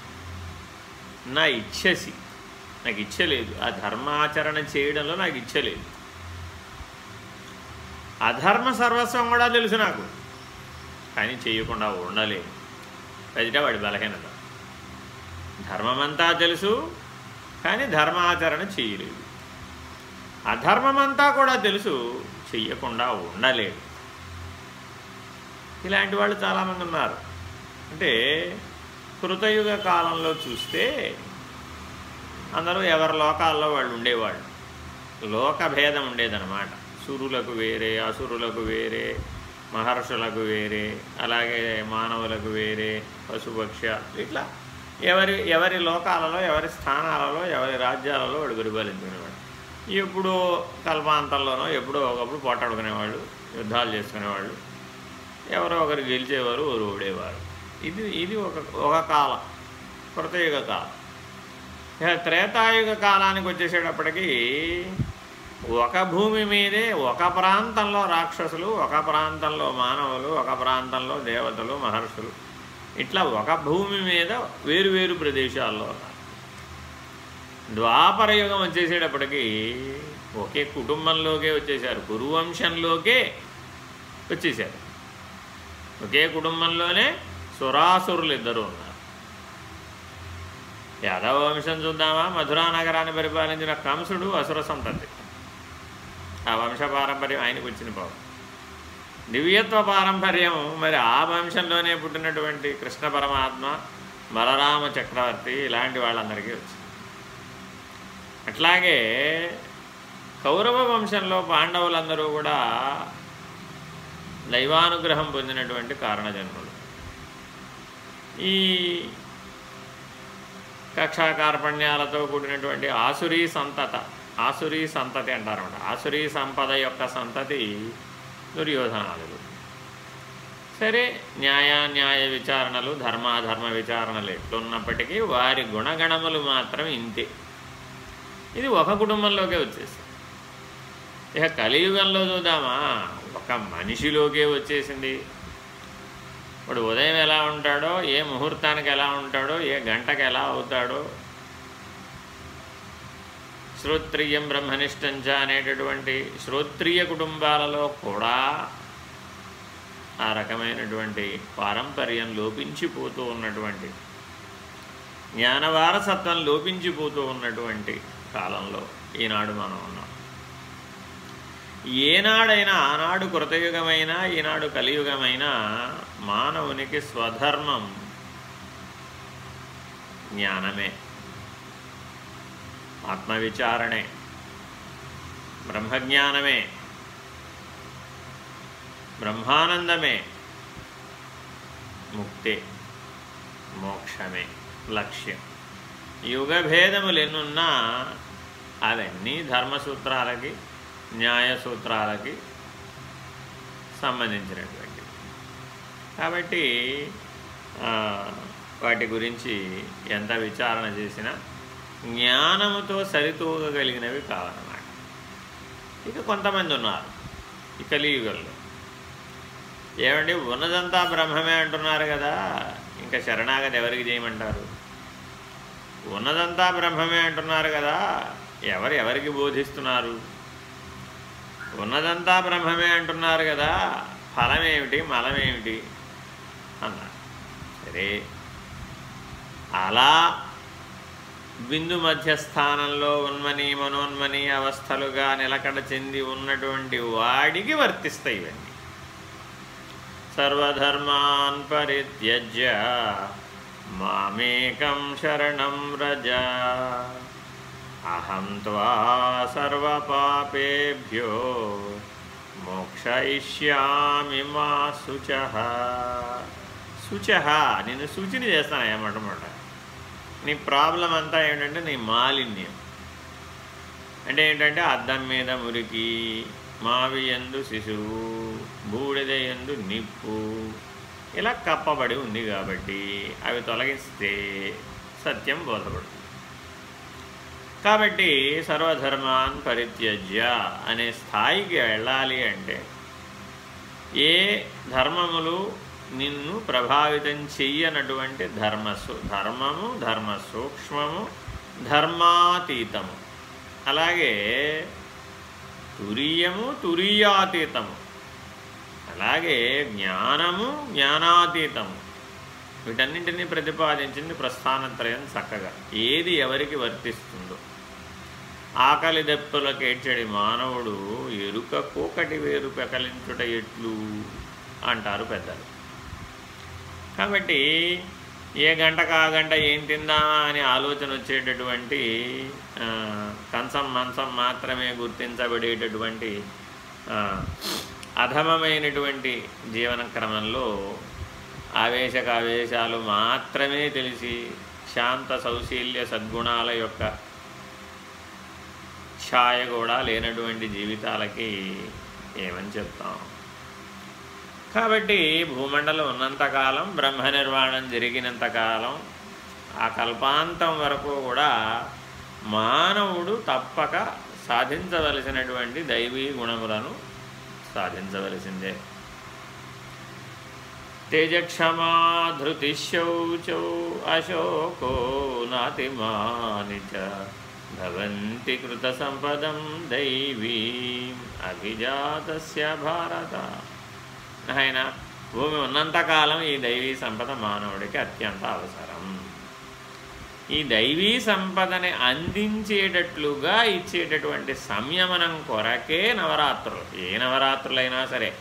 నా ఇచ్ఛసి నాకు ఇచ్చలేదు. ఆ ధర్మాచరణ చేయడంలో నాకు ఇచ్చలేదు. అధర్మ సర్వస్వం కూడా తెలుసు నాకు. కానీ చేయకుండా ఉండలేదు అదిట వాడి బలహీనత. ధర్మమంతా తెలుసు కానీ ధర్మాచరణ చేయలేదు. అధర్మమంతా కూడా తెలుసు చెయ్యకుండా ఉండలేదు ఇలాంటి వాళ్ళు చాలామంది ఉన్నారు. అంటే కృతయుగ కాలంలో చూస్తే అందరూ ఎవరి లోకాల్లో వాళ్ళు ఉండేవాళ్ళు. లోకభేదం ఉండేదన్నమాట. సురులకు వేరే అసురులకు వేరే మహర్షులకు వేరే అలాగే మానవులకు వేరే పశుపక్ష ఇట్లా ఎవరి ఎవరి లోకాలలో ఎవరి స్థానాలలో ఎవరి రాజ్యాలలో వాడు పరిపాలించుకునేవాడు ఎప్పుడో కల్పాంతంలోనో ఎప్పుడో ఒకప్పుడు పోటాడుకునేవాళ్ళు యుద్ధాలు చేసుకునేవాళ్ళు. ఎవరో ఒకరు గెలిచేవారు ఒకరు ఓడేవారు ఇది ఇది ఒక ఒక కాలం కృతయుగ కాలం. ఇక త్రేతాయుగ కాలానికి వచ్చేసేటప్పటికీ ఒక భూమి మీదే ఒక ప్రాంతంలో రాక్షసులు ఒక ప్రాంతంలో మానవులు ఒక ప్రాంతంలో దేవతలు మహర్షులు. ఇట్లా ఒక భూమి మీద వేరు వేరు ప్రదేశాల్లో ద్వాపర యుగం వచ్చేసేటప్పటికీ ఒకే కుటుంబంలోకే వచ్చేసారు గురువంశంలోకే వచ్చేసారు ఒకే కుటుంబంలోనే సురాసురులు ఇద్దరు ఉన్నారు. యాదవ వంశం చూద్దామా? మధురా నగరాన్ని పరిపాలించిన కంసుడు అసుర సంతతి ఆ వంశ పారంపర్యం ఆయనకు వచ్చిన పాపం దివ్యత్వ పారంపర్యం మరి ఆ వంశంలోనే పుట్టినటువంటి కృష్ణ పరమాత్మ బలరామ చక్రవర్తి ఇలాంటి వాళ్ళందరికీ వచ్చింది. అట్లాగే కౌరవ వంశంలో పాండవులందరూ కూడా దైవానుగ్రహం పొందినటువంటి కారణజన్ములు. ఈ కక్షాకార్పణ్యాలతో కూడినటువంటి ఆసురీ సంతత ఆసురీ సంతతి అంటారన్నమాట. ఆసురీ సంపద యొక్క సంతతి దుర్యోధనాదులు. సరే న్యాయాన్యాయ విచారణలు ధర్మాధర్మ విచారణలు ఎట్లున్నప్పటికీ వారి గుణగణములు మాత్రం ఇంతే. ఇది ఒక కుటుంబంలోకే వచ్చేసింది. ఇక కలియుగంలో చూద్దామా? ఒక మనిషిలోకే వచ్చేసింది. ఇప్పుడు ఉదయం ఎలా ఉంటాడో ఏ ముహూర్తానికి ఎలా ఉంటాడో ఏ గంటకు ఎలా అవుతాడో శ్రోత్రియం బ్రహ్మనిష్టంచ అనేటటువంటి శ్రోత్రియ కుటుంబాలలో కూడా ఆ రకమైనటువంటి పారంపర్యం లోపించిపోతూ ఉన్నటువంటి జ్ఞానవారసత్వం లోపించిపోతూ ఉన్నటువంటి కాలంలో ఈనాడు మనం ఉన్నాం. ఏనాడైనా ఆనాడు కృతయుగమైనా ఈనాడు కలియుగమైనా మానవునికి స్వధర్మం జ్ఞానమే. ఆత్మవిచారణే బ్రహ్మజ్ఞానమే బ్రహ్మానందమే ముక్తే మోక్షమే లక్ష్యం. యుగభేదములు ఎన్నున్నా అవన్నీ ధర్మసూత్రాలకి న్యాయసూత్రాలకి సంబంధించినటువంటి. కాబట్టి వాటి గురించి ఎంత విచారణ చేసినా జ్ఞానముతో సరితూగగలిగినవి కావన్నమాట ఇక కొంతమంది ఉన్నారు ఈ కలియుగంలో ఏమండి ఉన్నదంతా బ్రహ్మమే అంటున్నారు కదా ఇంకా శరణాగతి ఎవరికి చేయమంటారు? ఉన్నదంతా బ్రహ్మమే అంటున్నారు కదా ఎవరు ఎవరికి బోధిస్తున్నారు? ఉన్నదంతా బ్రహ్మమే అంటున్నారు కదా ఫలమేమిటి మలమేమిటి? అన్నారు. సరే అలా బిందు మధ్యస్థానంలో ఉన్మని మనోన్మని అవస్థలుగా నిలకడ చెంది ఉన్నటువంటి వాడికి వర్తిస్తాయి ఇవన్నీ. సర్వధర్మాన్ పరిత్యజ్య మామేకం శరణం రజ. అహం త్వా సర్వపాపేభ్యో మోక్షయిష్యామి మా శుచ. శుచ నేను సూచన చేస్తాను ఏమటమాట నీ ప్రాబ్లం అంతా ఏంటంటే నీ మాలిన్యం. అంటే ఏంటంటే అద్దం మీద మురికి మావి ఎందు శిశువు బూడిద ఎందు నిప్పు ఇలా కప్పబడి ఉంది కాబట్టి అవి తొలగిస్తే సత్యం బోధపడుతుంది. కాబట్టి సర్వధర్మాన్ పరిత్యజ్య అనే స్థాయికి వెళ్ళాలి అంటే ఏ ధర్మములు నిన్ను ప్రభావితం చెయ్యనటువంటి ధర్మసు ధర్మము ధర్మ సూక్ష్మము ధర్మాతీతము. అలాగే తురీయము తురీయాతీతము. అలాగే జ్ఞానము జ్ఞానాతీతము. వీటన్నింటినీ ప్రతిపాదించింది ప్రస్థానత్రయం చక్కగా. ఏది ఎవరికి వర్తిస్తుందో. ఆకలి దెప్పులకేడ్చడి మానవుడు ఎరుక కోకటి వేరు పెకలించుట ఎట్లు అంటారు పెద్దలు. కాబట్టి ఏ గంటకు ఆ గంట ఏం తిందామా అని ఆలోచన వచ్చేటటువంటి కంచం మంచం మాత్రమే గుర్తించబడేటటువంటి అధమమైనటువంటి జీవన క్రమంలో ఆవేశకావేశాలు మాత్రమే తెలిసి శాంత సౌశీల్య సద్గుణాల యొక్క ఛాయ కూడా లేనటువంటి జీవితాలకి ఏమని చెప్తాం? కాబట్టి భూమండలం ఉన్నంతకాలం బ్రహ్మ నిర్మాణం జరిగినంతకాలం ఆ కల్పాంతం వరకు కూడా మానవుడు తప్పక సాధించవలసినటువంటి దైవీ గుణములను సాధించవలసిందే. తేజక్షమాధృతిశౌచౌ అశోకో నాతిమాని భవంతి కృత సంపదం దైవీం అభిజాతస్య భారత. ఆయన భూమి ఉన్నంతకాలం ఈ దైవీ సంపద మానవుడికి అత్యంత అవసరం. ఈ దైవీ సంపదని అందించేటట్లుగా ఇచ్చేటటువంటి సంయమనం కొరకే నవరాత్రులు. ఏ నవరాత్రులైనా సరే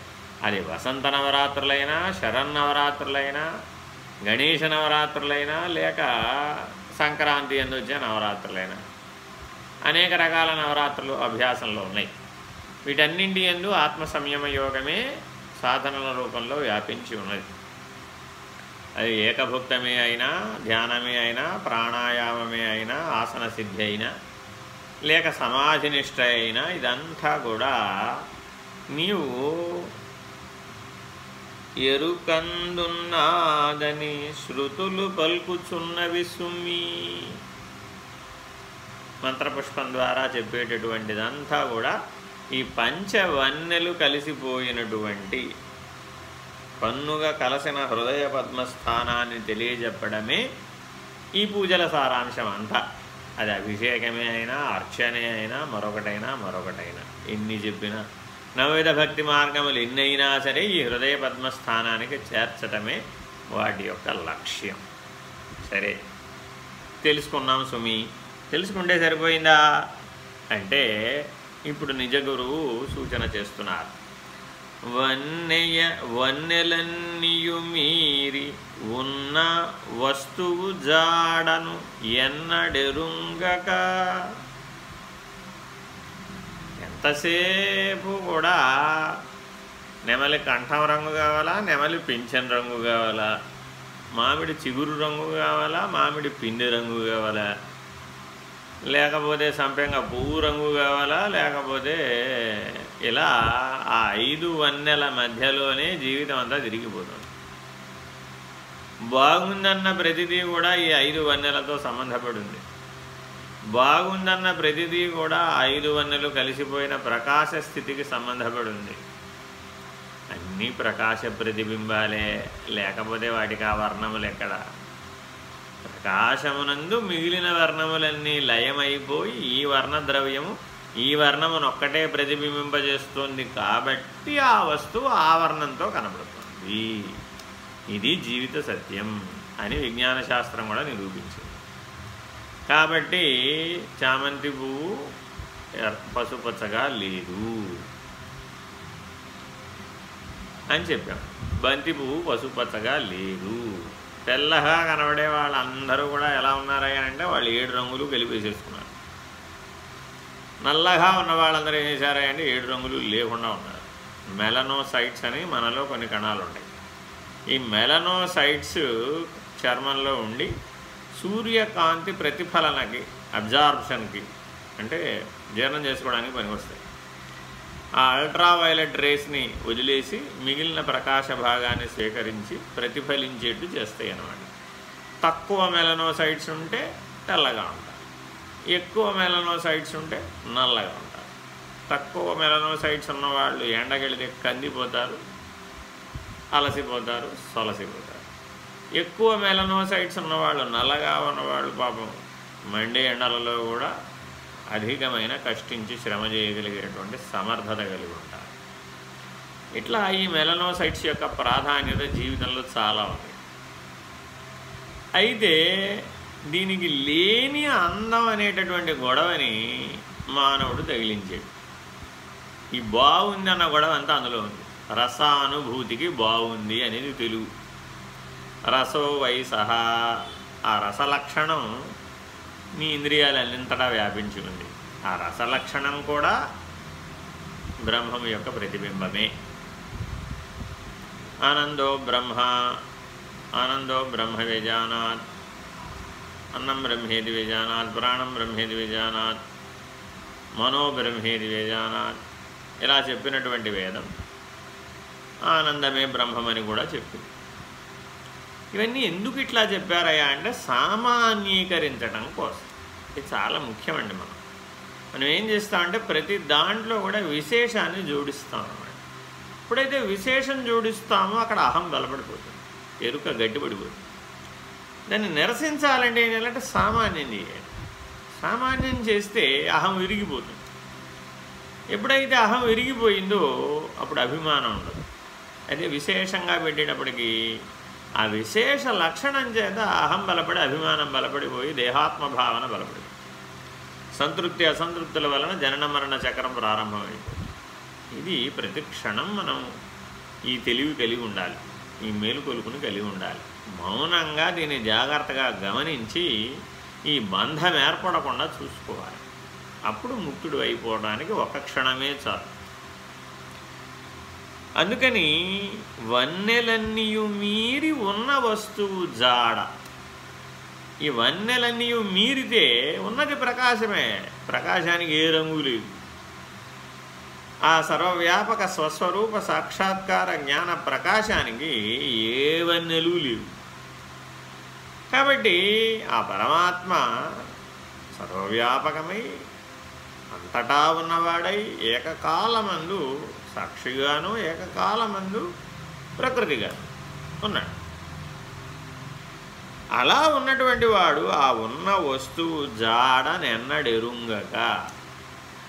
అది వసంత నవరాత్రులైనా శరన్నవరాత్రులైనా గణేష నవరాత్రులైనా లేక సంక్రాంతి ఎందు వచ్చే నవరాత్రులైనా. అనేక రకాల నవరాత్రులు అభ్యాసంలో ఉన్నాయి. వీటన్నింటి ఎందు ఆత్మ సంయమ యోగమే సాధనల రూపంలో వ్యాపించి ఉన్నది. అది ఏకభుక్తమే అయినా ధ్యానమే అయినా ప్రాణాయామమే అయినా ఆసన సిద్ధి అయినా లేక సమాధినిష్ట అయినా ఇదంతా కూడా నీవు ఎరుకందున్నాదని శృతులు పలుకుచున్నవి సుమ్మి మంత్రపుష్పం ద్వారా చెప్పేటటువంటిదంతా కూడా ఈ పంచవన్నెలు కలిసిపోయినటువంటి పన్నుగా కలసిన హృదయ పద్మస్థానాన్ని తెలియజెప్పడమే ఈ పూజల సారాంశం అంతా. అది అభిషేకమే అయినా అర్చనే అయినా మరొకటైనా మరొకటైనా. ఎన్ని చెప్పినా నవవిధ భక్తి మార్గములు ఎన్నైనా సరే ఈ హృదయ పద్మస్థానానికి చేర్చటమే వాటి యొక్క లక్ష్యం. సరే తెలుసుకున్నాం సుమి. తెలుసుకుంటే సరిపోయిందా? అంటే ఇప్పుడు నిజ గురువు సూచన చేస్తున్నారు. వన్నెయ వన్నెలన్నీయు మీరి ఉన్న వస్తువు జాడను ఎన్నడెరుంగక? ఎంతసేపు కూడా నెమలి కంఠం రంగు కావాలా నెమలి పింఛన్ రంగు కావాలా? మామిడి చిగురు రంగు కావాలా మామిడి పిండి రంగు కావాలా? లేకపోతే సంపెంగ పువ్వు రంగు కావాలా? లేకపోతే ఇలా ఆ ఐదు వన్నెల మధ్యలోనే జీవితం అంతా తిరిగిపోతుంది. బాగుందన్న ప్రతిదీ కూడా ఈ ఐదు వన్నెలతో సంబంధపడి ఉంది బాగుందన్న ప్రతిదీ కూడా ఐదు వన్నెలు కలిసిపోయిన ప్రకాశ స్థితికి సంబంధపడి ఉంది అన్నీ ప్రకాశ ప్రతిబింబాలే. లేకపోతే వాటికి ఆ వర్ణములు ఎక్కడ? ఆకాశమునందు మిగిలిన వర్ణములన్నీ లయమైపోయి ఈ వర్ణద్రవ్యము ఈ వర్ణమునొక్కటే ప్రతిబింబింపజేస్తుంది కాబట్టి ఆ వస్తువు ఆ వర్ణంతో కనబడుతుంది. ఇది జీవిత సత్యం అని విజ్ఞాన శాస్త్రం కూడా నిరూపించింది. కాబట్టి చామంతి పువ్వు పసుపచ్చగా లేదు అని చెప్పాం. బంతి పువ్వు పసుపచ్చగా లేదు. తెల్లగా కనబడే వాళ్ళందరూ కూడా ఎలా ఉన్నారని అంటే వాళ్ళు ఏడు రంగులు కలిపేసేసుకున్నారు. నల్లగా ఉన్న వాళ్ళందరూ ఏం చేశారంటే ఏడు రంగులు లేకుండా ఉన్నారు. మెలనోసైట్స్ అని మనలో కొన్ని కణాలు ఉంటాయి. ఈ మెలనోసైట్స్ చర్మంలో ఉండి సూర్యకాంతి ప్రతిఫలనకి అబ్జార్ప్షన్కి అంటే జీర్ణం చేసుకోవడానికి పనికొస్తాయి. ఆ అల్ట్రావైలెట్ రేస్ని వదిలేసి మిగిలిన ప్రకాశ భాగాన్ని స్వీకరించి ప్రతిఫలించేట్టు చేస్తాయి అన్నమాట. తక్కువ మెలనోసైట్స్ ఉంటే తెల్లగా ఉంటాయి. ఎక్కువ మెలనోసైట్స్ ఉంటే నల్లగా ఉంటారు తక్కువ మెలనోసైట్స్ ఉన్నవాళ్ళు ఎండగెళితే కందిపోతారు అలసిపోతారు సొలసిపోతారు. ఎక్కువ మెలనోసైట్స్ ఉన్నవాళ్ళు నల్లగా ఉన్నవాళ్ళు పాపం మండే ఎండలలో కూడా అధికమైన కష్టించి శ్రమ చేయగలిగేటువంటి సమర్థత కలిగి ఉంటారు. ఇట్లా ఈ మెలనోసైట్స్ యొక్క ప్రాధాన్యత జీవితంలో చాలా ఉంది. అయితే దీనికి లేని అందం అనేటటువంటి గొడవని మానవుడు తగిలించాడు. ఈ బాగుంది అన్న గొడవ అంతా అందులో ఉంది. రసానుభూతికి బాగుంది అనేది తెలుగు. రసో వయసహ ఆ రసలక్షణం నీ ఇంద్రియాలన్నింతటా వ్యాపించి ఉంది ఆ రసలక్షణం కూడా బ్రహ్మం యొక్క ప్రతిబింబమే. ఆనందో బ్రహ్మ ఆనందో బ్రహ్మ విజానాత్ అన్నం బ్రహ్మేది విజానాత్ ప్రాణం బ్రహ్మేది విజానాత్ మనో బ్రహ్మేది విజానాత్ ఇలా చెప్పినటువంటి వేదం ఆనందమే బ్రహ్మమని కూడా చెప్పింది. ఇవన్నీ ఎందుకు ఇట్లా చెప్పారయ్యా అంటే సామాన్యీకరించడం కోసం. ఇది చాలా ముఖ్యమండి మనం. మనం ఏం చేస్తామంటే ప్రతి దాంట్లో కూడా విశేషాన్ని జోడిస్తాం అన్నమాట. ఎప్పుడైతే విశేషం జోడిస్తామో అక్కడ అహం బలపడిపోతుంది. ఎరుక గట్టిపడిపోతుంది. దాన్ని నిరసించాలంటే ఏం చేయాలంటే సామాన్యం చేయాలి. సామాన్యం చేస్తే అహం విరిగిపోతుంది. ఎప్పుడైతే అహం విరిగిపోయిందో అప్పుడు అభిమానం ఉండదు. అయితే విశేషంగా పెట్టేటప్పటికీ ఆ విశేష లక్షణం చేత అహం బలపడి అభిమానం బలపడిపోయి దేహాత్మ భావన బలపడి సంతృప్తి అసంతృప్తుల వలన జనన మరణ చక్రం ప్రారంభమైంది ఇది ప్రతి క్షణం మనం ఈ తెలివి కలిగి ఉండాలి. ఈ మేలుకొలుపుని కలిగి ఉండాలి. మౌనంగా దీన్ని జాగ్రత్తగా గమనించి ఈ బంధం ఏర్పడకుండా చూసుకోవాలి. అప్పుడు ముక్తుడు అయిపోవడానికి ఒక క్షణమే చాలు. అందుకని వన్నెలన్నీయు మీరి ఉన్న వస్తువు జాడ. ఈ వన్నెలన్నీ మీరితే ఉన్నది ప్రకాశమే. ప్రకాశానికి ఏ రంగు లేదు. ఆ సర్వవ్యాపక స్వస్వరూప సాక్షాత్కార జ్ఞాన ప్రకాశానికి ఏ వన్నెలు లేవు. కాబట్టి ఆ పరమాత్మ సర్వవ్యాపకమై అంతటా ఉన్నవాడై ఏకకాలమందు సాక్షిగాను ఏకకాలమందు ప్రకృతిగాను ఉన్నాడు. అలా ఉన్నటువంటి వాడు ఆ ఉన్న వస్తువు జాడనెన్నడెరుంగక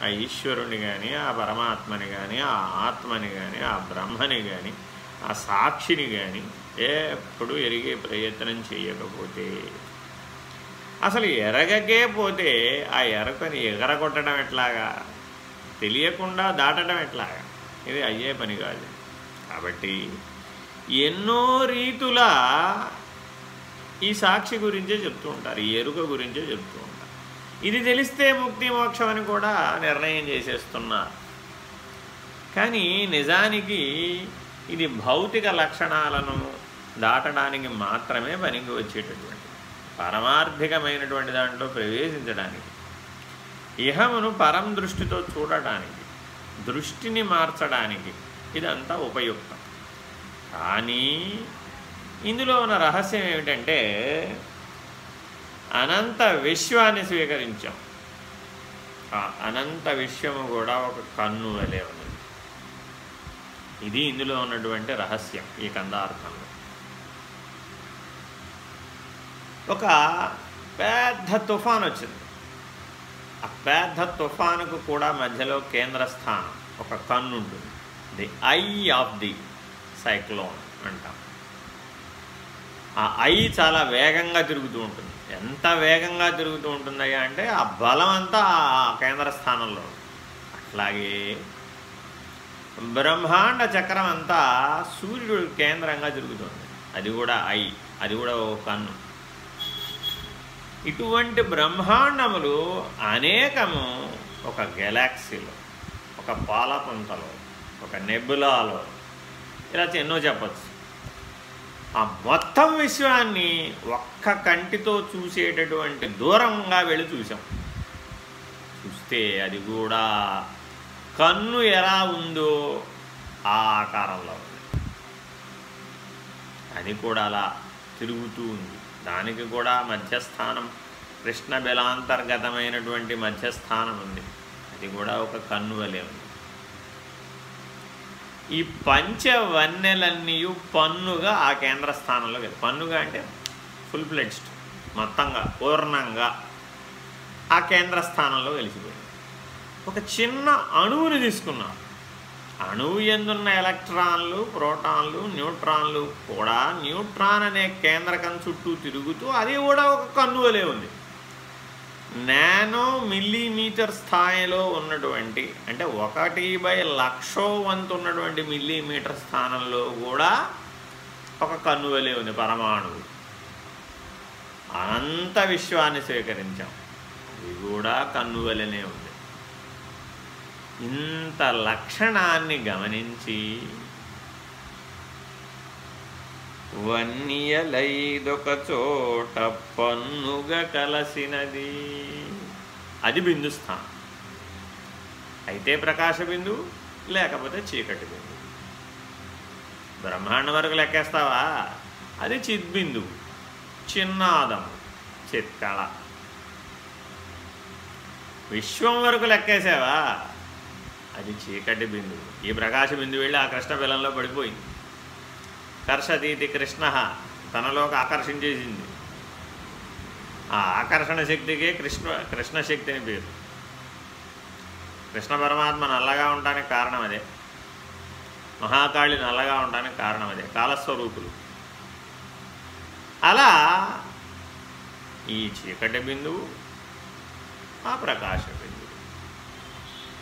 ఆ ఈశ్వరుని కానీ ఆ పరమాత్మని కానీ ఆ ఆత్మని కానీ ఆ బ్రహ్మని కానీ ఆ సాక్షిని కానీ ఎప్పుడు ఎరిగే ప్రయత్నం చేయకపోతే అసలు ఎరగకే పోతే ఆ ఎరకని ఎగరగొట్టడం ఎట్లాగా? తెలియకుండా దాటడం ఎట్లాగా? ఇది అయ్యే పని కాదు. కాబట్టి ఎన్నో రీతుల ఈ సాక్షి గురించే చెప్తూ ఉంటారు ఈ ఎరుక గురించే చెప్తూ ఉంటారు. ఇది తెలిస్తే ముక్తి మోక్షం అని కూడా నిర్ణయం చేసేస్తున్నారు కానీ నిజానికి ఇది భౌతిక లక్షణాలను దాటడానికి మాత్రమే పనికి వచ్చేటటువంటి పరమార్థికమైనటువంటి దాంట్లో ప్రవేశించడానికి ఇహమును పరం దృష్టితో చూడటానికి దృష్టిని మార్చడానికి ఇదంతా ఉపయుక్తం. కానీ ఇందులో ఉన్న రహస్యం ఏమిటంటే అనంత విశ్వాన్ని స్వీకరించాం. ఆ అనంత విశ్వము కూడా ఒక కన్ను వలె ఉన్నది. ఇది ఇందులో ఉన్నటువంటి రహస్యం ఈ కందార్థంలో. ఒక పెద్ద తుఫాన్ వచ్చింది. పెద్ద తుఫానుకు కూడా మధ్యలో కేంద్ర స్థానం ఒక కన్ను ఉంటుంది the eye of the cyclone అంటాం. ఆ ఐ చాలా వేగంగా తిరుగుతూ ఉంటుంది. ఎంత వేగంగా తిరుగుతూ ఉంటుందయ్యా అంటే ఆ బలం అంతా ఆ కేంద్ర స్థానంలో అట్లాగే బ్రహ్మాండ చక్రం అంతా సూర్యుడు కేంద్రంగా తిరుగుతుంది అది కూడా ఐ అది కూడా ఒక కన్ను. ఇటువంటి బ్రహ్మాండములు అనేకము ఒక గెలాక్సీలో ఒక పాలపుంతలో ఒక నెబులాలో ఇలా ఎన్నో చెప్పచ్చు. ఆ మొత్తం విశ్వాన్ని ఒక్క కంటితో చూసేటటువంటి దూరంగా వెళ్ళి చూసాం చూస్తే అది కూడా కన్ను ఎలా ఉందో ఆ ఆకారంలో ఉంది. అది కూడా అలా తిరుగుతూ ఉంది. దానికి కూడా మధ్యస్థానం. కృష్ణ బలాంతర్గతమైనటువంటి మధ్యస్థానం ఉంది. అది కూడా ఒక కన్నువలే ఉంది. ఈ పంచవన్నెలన్నీ పన్నుగా ఆ కేంద్ర స్థానంలో పన్నుగా అంటే ఫుల్ ప్లెడ్జ్డ్ మొత్తంగా పూర్ణంగా ఆ కేంద్ర స్థానంలో కలిసిపోయింది ఒక చిన్న అణువుని తీసుకున్నాం అణువు ఎందున్న ఎలక్ట్రాన్లు ప్రోటాన్లు న్యూట్రాన్లు కూడా న్యూట్రాన్ అనే కేంద్రకం చుట్టూ తిరుగుతూ అది కూడా ఒక కన్నువలే ఉంది. నానో మిల్లీమీటర్ స్థాయిలో ఉన్నటువంటి అంటే ఒకటి బై లక్షో వంతు ఉన్నటువంటి మిల్లీమీటర్ స్థానంలో కూడా ఒక కన్నువలే ఉంది పరమాణువు. అనంత విశ్వాన్ని స్వీకరించాం. అది కూడా కన్నువలనే ఉంది. ఇంత లక్షణాన్ని గమనించి వన్యలైదొక చోట పన్నుగా కలసినది. అది బిందుస్థానం అయితే ప్రకాశ బిందువు లేకపోతే చీకటి బిందు. బ్రహ్మాండం వరకు లెక్కేస్తావా? అది చిద్బిందు చిన్నాదము చిత్కళ. విశ్వం వరకు లెక్కేసావా? అది చీకటి బిందువు. ఈ ప్రకాశ బిందు వెళ్ళి ఆ కృష్ణ బిలంలో పడిపోయింది. కర్షతీతి కృష్ణ తనలోకి ఆకర్షించేసింది. ఆ ఆకర్షణ శక్తికే కృష్ణ కృష్ణశక్తి అని పేరు. కృష్ణ పరమాత్మ నల్లగా ఉండడానికి కారణం అదే. మహాకాళి నల్లగా ఉండడానికి కారణం అదే. కాలస్వరూపులు. అలా ఈ చీకటి బిందువు ఆ ప్రకాశం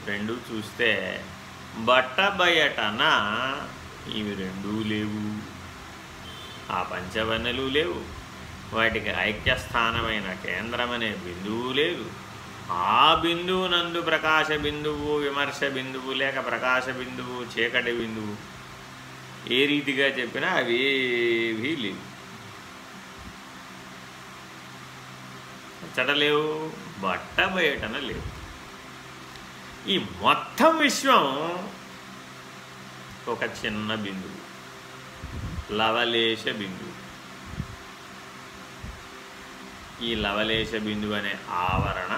రెండు చూస్తే బట్ట బయటన ఇవి రెండూ లేవు. ఆ పంచవనలు లేవు. వాటికి ఐక్యస్థానమైన కేంద్రమనే బిందువు లేదు. ఆ బిందువు నందు ప్రకాశ బిందువు విమర్శ బిందువు లేక ప్రకాశ బిందువు చీకటి బిందువు. ఏ రీతిగా చెప్పినా అవేవి లేవు. చడలేవు బట్ట బయటన లేవు. ఈ మొత్తం విశ్వం ఒక చిన్న బిందువు లవలేశ బిందువు ఈ లవలేశ బిందువు అనే ఆవరణ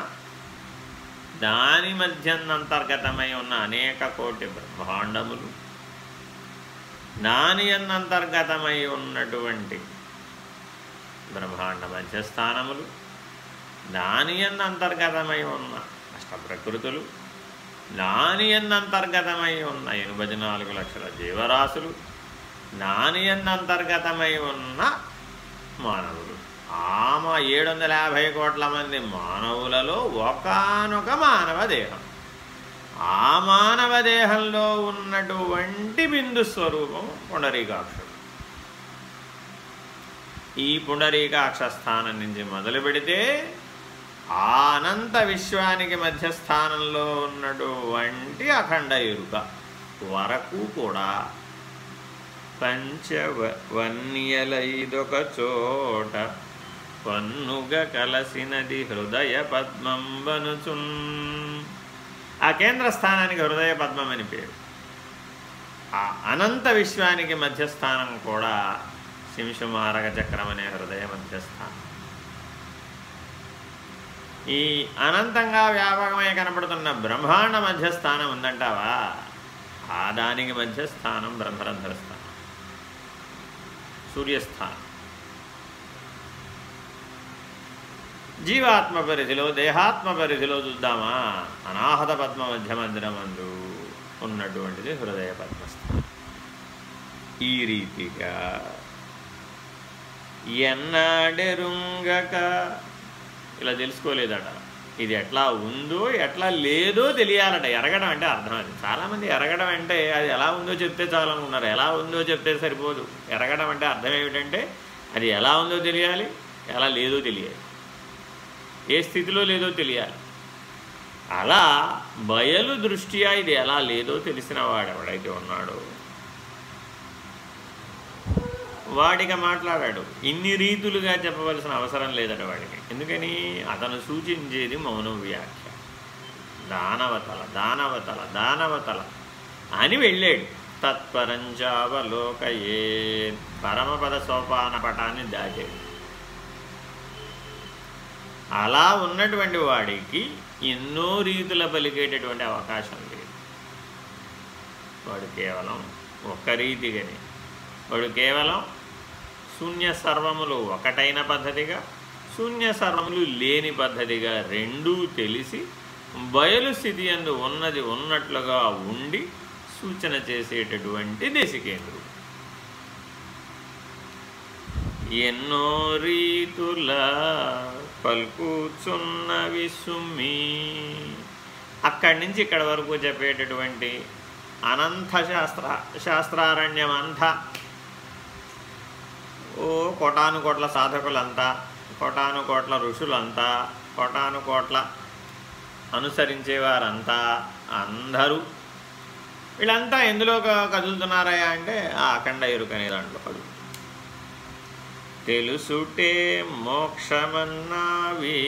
దాని మధ్యనంతర్గతమై ఉన్న అనేక కోటి బ్రహ్మాండములు దాని అంతర్గతమై ఉన్నటువంటి బ్రహ్మాండ మధ్యస్థానములు దాని అంతర్గతమై ఉన్న అష్ట ప్రకృతులు ఉన్న ఎనభై నాలుగు లక్షల జీవరాశులు దాని ఉన్న మానవులు. ఆమె ఏడు వందల యాభై కోట్ల మంది మానవులలో ఒకనొక మానవ దేహం. ఆ మానవ దేహంలో ఉన్నటువంటి బిందు స్వరూపం పుండరీకాక్షుడు. ఈ పుండరీకాక్ష స్థానం నుంచి మొదలు పెడితే అనంత విశ్వానికి మధ్యస్థానంలో ఉన్నటువంటి అఖండ ఎరుక వరకు కూడా పంచవన్యలైదొక చోట పన్నుగ కలసినది హృదయ పద్మం వనుచున్. ఆ కేంద్ర స్థానానికి హృదయ పద్మం అని పేరు. ఆ అనంత విశ్వానికి మధ్యస్థానం కూడా శింశుమారక చక్రం అనే హృదయ మధ్యస్థానం. ఈ అనంతంగా వ్యాపకమై కనపడుతున్న బ్రహ్మాండ మధ్యస్థానం ఉందంటావా? ఆ దానికి మధ్యస్థానం బ్రహ్మరంధ్ర స్థానం. సూర్యస్థానం. జీవాత్మ పరిధిలో దేహాత్మ పరిధిలో చూద్దామా? అనాహత పద్మ మధ్య మందిరమందు ఉన్నటువంటిది హృదయ పద్మస్థానం. ఈ రీతిగా ఎన్నాడెరుంగక ఇలా తెలుసుకోలేదట. ఇది ఎట్లా ఉందో ఎట్లా లేదో తెలియాలట. ఎరగడం అంటే అర్థం అది. చాలామంది ఎరగడం అంటే అది ఎలా ఉందో చెప్తే చాలనుకున్నారు ఎలా ఉందో చెప్తే సరిపోదు. ఎరగడం అంటే అర్థం ఏమిటంటే అది ఎలా ఉందో తెలియాలి ఎలా లేదో తెలియాలి. ఏ స్థితిలో లేదో తెలియాలి. అలా బయలు దృష్ట్యా ఇది ఎలా లేదో తెలిసిన వాడు ఎవడైతే ఉన్నాడో వాడిగా మాట్లాడాడు. ఇన్ని రీతులుగా చెప్పవలసిన అవసరం లేదట వాడికి. ఎందుకని? అతను సూచించేది మౌనం వ్యాఖ్య. దానవతల దానవతల దానవతల అని వెళ్ళాడు. తత్పరంచావలోకయే పరమపద సోపాన పటాన్ని దాచాడు అలా ఉన్నటువంటి వాడికి ఎన్నో రీతుల పలికేటటువంటి అవకాశం లేదు. వాడు కేవలం ఒక్క రీతిగానే. వాడు కేవలం శూన్య సర్వములు ఒకటైన పద్ధతిగా శూన్య సర్వములు లేని పద్ధతిగా రెండూ తెలిసి బయలు స్థితి అందు ఉన్నది ఉన్నట్లుగా ఉండి సూచన చేసేటటువంటి దేశికేంద్రుడు. ఎన్నో రీతుల పలుకుచున్నవి సుమ్మి అక్కడి నుంచి ఇక్కడి వరకు చెప్పేటటువంటి అనంత శాస్త్ర శాస్త్రారణ్యం అంతా ఓ కోటాను కోట్ల సాధకులంతా కోటాను కోట్ల ఋషులంతా కోటాను కోట్ల అనుసరించేవారంతా అందరూ. వీళ్ళంతా ఎందులో కదులుతున్నారయ్యా అంటే ఆ అఖండ ఎరుకనే దాంట్లో కదులు తెలుసుటే మోక్షమన్నావి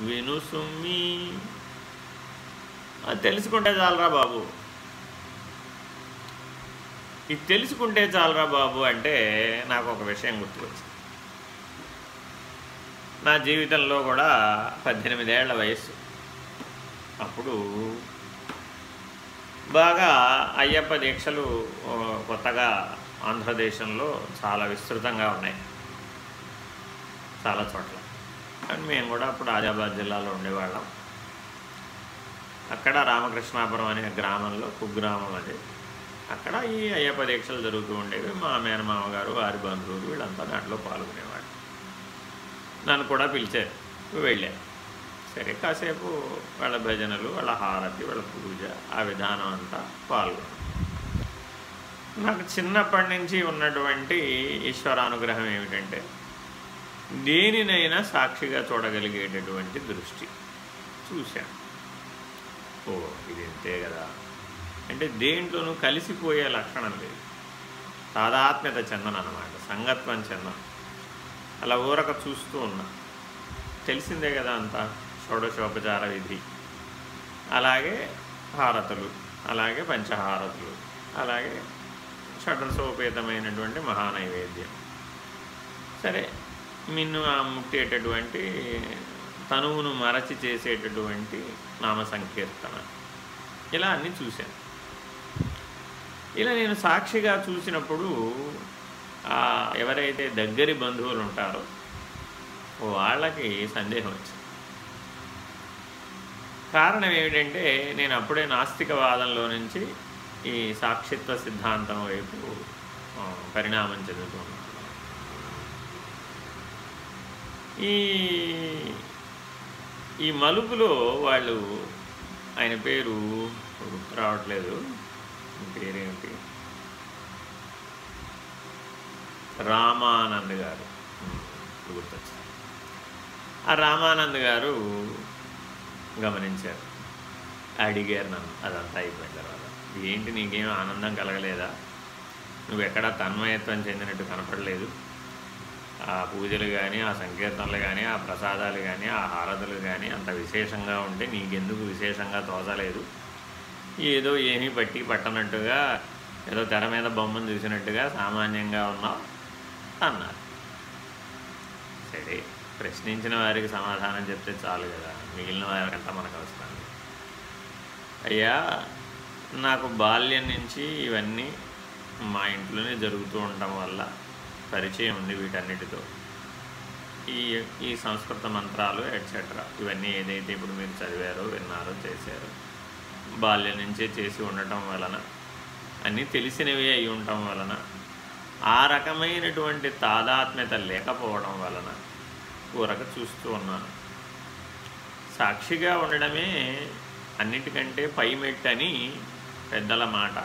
వినుసుమ్మి అది తెలుసుకుంటే చాలరా బాబు. ఇది తెలుసుకుంటే చాలరా బాబు అంటే నాకు ఒక విషయం గుర్తుకొచ్చింది. నా జీవితంలో కూడా పద్దెనిమిదేళ్ళ వయస్సు. అప్పుడు బాగా అయ్యప్ప దీక్షలు కొత్తగా ఆంధ్రదేశంలో చాలా విస్తృతంగా ఉన్నాయి. చాలా చోట్ల. అండ్ మేము కూడా అప్పుడు ఆజాబాద్ జిల్లాలో ఉండేవాళ్ళం. అక్కడ రామకృష్ణాపురం అనే గ్రామంలో కుగ్రామం అది. అక్కడ ఈ అయ్యప్ప దీక్షలు జరుగుతూ ఉండేవి. మా మేనమామ గారు వారి బంధువులు వీళ్ళంతా దాంట్లో పాల్గొనేవాడు నన్ను కూడా పిలిచారు. వెళ్ళాను సరే కాసేపు వాళ్ళ భజనలు వాళ్ళ హారతి వాళ్ళ పూజ ఆ విధానం అంతా పాల్గొన్నాను నాకు చిన్నప్పటి నుంచి ఉన్నటువంటి ఈశ్వరానుగ్రహం ఏమిటంటే దేనినైనా సాక్షిగా చూడగలిగేటటువంటి దృష్టి. చూశాను. ఓ ఇది అంతే కదా. అంటే దేంట్లోనూ కలిసిపోయే లక్షణం లేదు. తాదాత్మ్యత చెందను అనమాట సంగత్వం చెందను. అలా ఊరక చూస్తూ ఉన్నా. తెలిసిందే కదా అంతా షోడశోపచార విధి. అలాగే హారతులు అలాగే పంచహారతులు అలాగే షడ్రసోపేతమైనటువంటి మహానైవేద్యం. సరే మిన్ను ముట్టేటటువంటి తనువును మరచి చేసేటటువంటి నామ సంకీర్తన ఇలా అన్నీ చూశాను. ఇలా నేను సాక్షిగా చూసినప్పుడు ఎవరైతే దగ్గరి బంధువులు ఉంటారో వాళ్ళకి సందేహం వచ్చింది. కారణం ఏమిటంటే నేను అప్పుడే నాస్తికవాదంలో నుంచి ఈ సాక్షిత్వ సిద్ధాంతం వైపు పరిణామం చెందుతున్నాను. ఈ ఈ మలుపులో వాళ్ళు ఆయన పేరు గుర్తు రావట్లేదు. పేరేమిటి రామానంద్ గారు. గుర్తొచ్చారు ఆ రామానంద్ గారు గమనించారు. అడిగారు నన్ను. అదంతా అయిపోయిన తర్వాత. ఏంటి నీకేం ఆనందం కలగలేదా? నువ్వు ఎక్కడా తన్మయత్వం చెందినట్టు కనపడలేదు. ఆ పూజలు కానీ ఆ సంకీర్తనలు కానీ ఆ ప్రసాదాలు కానీ ఆ హారతులు కానీ అంత విశేషంగా ఉంటే నీకెందుకు విశేషంగా తోచలేదు? ఏదో ఏమీ పట్టి పట్టనట్టుగా ఏదో తెర మీద బొమ్మను చూసినట్టుగా సామాన్యంగా ఉన్నావు అన్నారు. సరే ప్రశ్నించిన వారికి సమాధానం చెప్తే చాలు కదా. మిగిలిన వారికంతా మనకు అవసరం అయ్యా నాకు బాల్యం నుంచి ఇవన్నీ మా ఇంట్లోనే జరుగుతూ ఉండటం వల్ల పరిచయం ఉంది వీటన్నిటితో. ఈ ఈ సంస్కృత మంత్రాలు ఎట్సెట్రా ఇవన్నీ ఏదైతే ఇప్పుడు మీరు చదివారో విన్నారో చేశారో బాల్యం నుంచే చేసి ఉండటం వలన అన్నీ తెలిసినవి అయి ఉండటం వలన ఆ రకమైనటువంటి తాదాత్మ్యత లేకపోవడం వలన కూరక చూస్తూ ఉన్నాను. సాక్షిగా ఉండడమే అన్నిటికంటే పైమెట్టని పెద్దల మాట.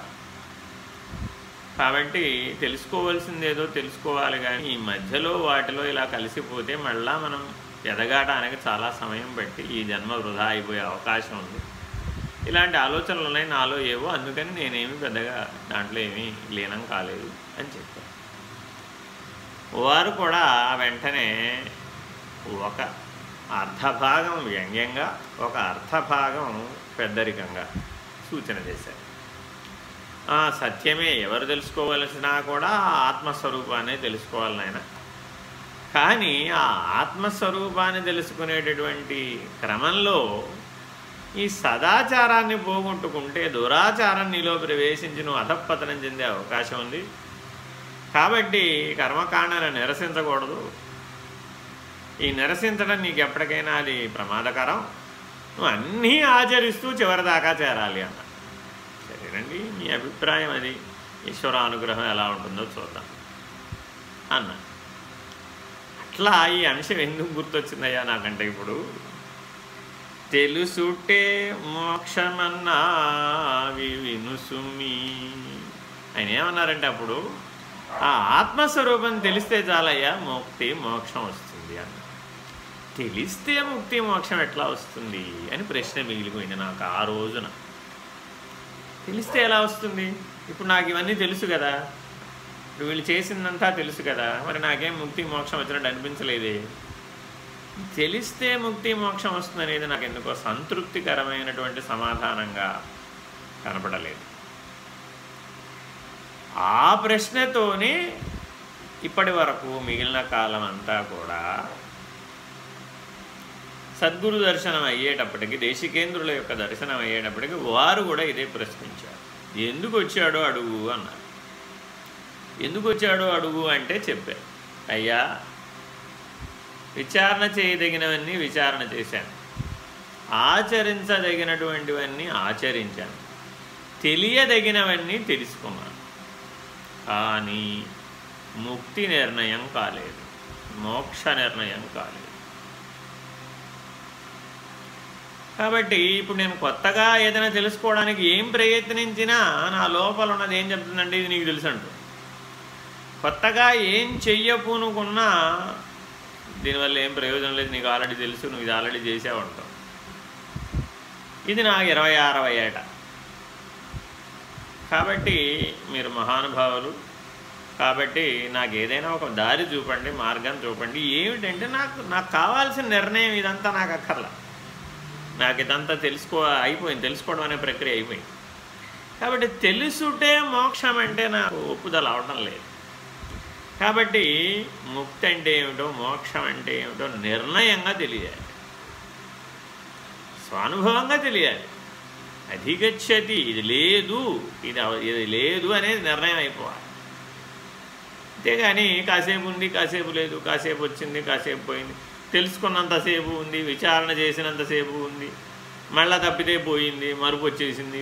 కాబట్టి తెలుసుకోవాల్సిందేదో తెలుసుకోవాలి కానీ ఈ మధ్యలో వాటిలో ఇలా కలిసిపోతే మళ్ళా మనం ఎదగాటానికి చాలా సమయం బట్టి ఈ జన్మ వృధా అయిపోయే అవకాశం ఉంది. ఇలాంటి ఆలోచనలు ఉన్నాయి. నాలో ఏవో అందుకని నేనేమి పెద్దగా దాంట్లో ఏమీ లీనం కాలేదు అని చెప్పారు వారు కూడా వెంటనే ఒక అర్ధభాగం వ్యంగ్యంగా ఒక అర్ధభాగం పెద్దరికంగా సూచన చేశారు. సత్యమే ఎవరు తెలుసుకోవలసినా కూడా ఆత్మస్వరూపాన్ని తెలుసుకోవాలి నాయన. కానీ ఆ ఆత్మస్వరూపాన్ని తెలుసుకునేటటువంటి క్రమంలో ఈ సదాచారాన్ని పోగొట్టుకుంటే దురాచారం నీలో ప్రవేశించి నువ్వు అధపతనం చెందే అవకాశం ఉంది. కాబట్టి కర్మకాండను నిరసించకూడదు. ఈ నిరసించడం నీకు ఎప్పటికైనా అది ప్రమాదకరం. నువ్వు అన్నీ ఆచరిస్తూ చివరిదాకా చేరాలి అన్న. సరేనండి మీ అభిప్రాయం అది. ఈశ్వర అనుగ్రహం ఎలా ఉంటుందో చూద్దాం. అన్న అట్లా ఈ అంశం ఎందుకు గుర్తొచ్చిందయ్యా నాకంటే ఇప్పుడు? తెలుసుటే మోక్షమన్నా వినుసుమి. ఆయన ఏమన్నారంటే అప్పుడు ఆ ఆత్మస్వరూపం తెలిస్తే చాలయ్యా ముక్తి మోక్షం వస్తుంది అన్న. తెలిస్తే ముక్తి మోక్షం ఎట్లా వస్తుంది? అని ప్రశ్న మిగిలిపోయింది నాకు ఆ రోజున. తెలిస్తే ఎలా వస్తుంది? ఇప్పుడు నాకు ఇవన్నీ తెలుసు కదా. వీళ్ళు చేసిందంతా తెలుసు కదా. మరి నాకేం ముక్తి మోక్షం వచ్చినట్టు అనిపించలేదే? తెలిస్తే ముక్తి మోక్షం వస్తుంది అనేది నాకు ఎందుకో సంతృప్తికరమైనటువంటి సమాధానంగా కనపడలేదు. ఆ ప్రశ్నతోనే ఇప్పటి వరకు మిగిలిన కాలం అంతా కూడా సద్గురు దర్శనం అయ్యేటప్పటికి దేశికేంద్రుల యొక్క దర్శనం అయ్యేటప్పటికి వారు కూడా ఇదే ప్రశ్నించారు. ఎందుకు వచ్చాడో అడుగు అన్నారు. ఎందుకు వచ్చాడో అడుగు అంటే చెప్పారు. అయ్యా విచారణ చేయదగినవన్నీ విచారణ చేశాను. ఆచరించదగినటువంటివన్నీ ఆచరించాను. తెలియదగినవన్నీ తెలుసుకున్నాను. కానీ ముక్తి నిర్ణయం కాలేదు. మోక్ష నిర్ణయం కాలేదు. కాబట్టి ఇప్పుడు నేను కొత్తగా ఏదైనా తెలుసుకోవడానికి ఏం ప్రయత్నించినా నా లోపల ఉన్నది ఏం చెప్తుందండి ఇది నీకు తెలుసు అంటు కొత్తగా ఏం చెయ్యపూనుకున్నా దీనివల్ల ఏం ప్రయోజనం లేదు నీకు ఆల్రెడీ తెలుసు నువ్వు ఇది ఆల్రెడీ చేసే ఉంటావు ఇది నాకు ఇరవై అరవై ఏట. కాబట్టి మీరు మహానుభావులు కాబట్టి నాకు ఏదైనా ఒక దారి చూపండి మార్గం చూపండి. ఏమిటంటే నాకు నాకు కావాల్సిన నిర్ణయం ఇదంతా నాకు అక్కర్లా. నాకు ఇదంతా తెలుసుకో అయిపోయింది తెలుసుకోవడం అనే ప్రక్రియ అయిపోయింది. కాబట్టి తెలుసుటే మోక్షం అంటే నాకు ఒప్పుదల అవడం లేదు. కాబట్టి ముక్తి అంటే ఏమిటో మోక్షం అంటే ఏమిటో నిర్ణయంగా తెలియాలి. స్వానుభవంగా తెలియాలి. అధిగచ్చతి ఇది లేదు ఇది ఇది లేదు అనేది నిర్ణయం అయిపోవాలి. అంతేగాని కాసేపు ఉంది కాసేపు లేదు కాసేపు వచ్చింది కాసేపు పోయింది తెలుసుకున్నంతసేపు ఉంది విచారణ చేసినంతసేపు ఉంది మళ్ళా తప్పితే పోయింది మరుపు వచ్చేసింది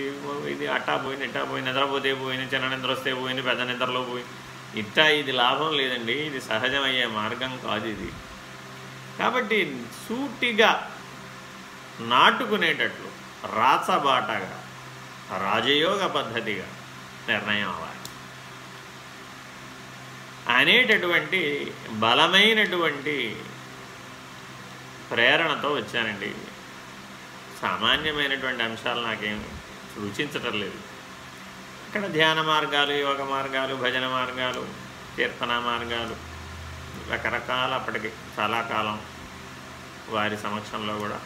ఇది అట్టా పోయింది ఇట్టా పోయింది నిద్రపోతే పోయింది చిన్న నిద్ర వస్తే పోయింది పెద్ద నిద్రలో పోయింది ఇట్టా ఇది లాభం లేదండి ఇది సహజమయ్యే మార్గం కాదు ఇది. కాబట్టి సూటిగా నాటుకునేటట్లు రాచబాటగా రాజయోగ పద్ధతిగా నిర్ణయం అవ్వాలి. అనేటటువంటి బలమైనటువంటి ప్రేరణతో వచ్చానండి. సామాన్యమైనటువంటి అంశాలు నాకేం సూచించటం లేదు. ఇక్కడ ధ్యాన మార్గాలు యోగ మార్గాలు భజన మార్గాలు కీర్తన మార్గాలు రకరకాల అప్పటికి చాలా కాలం వారి సమక్షంలో కూడా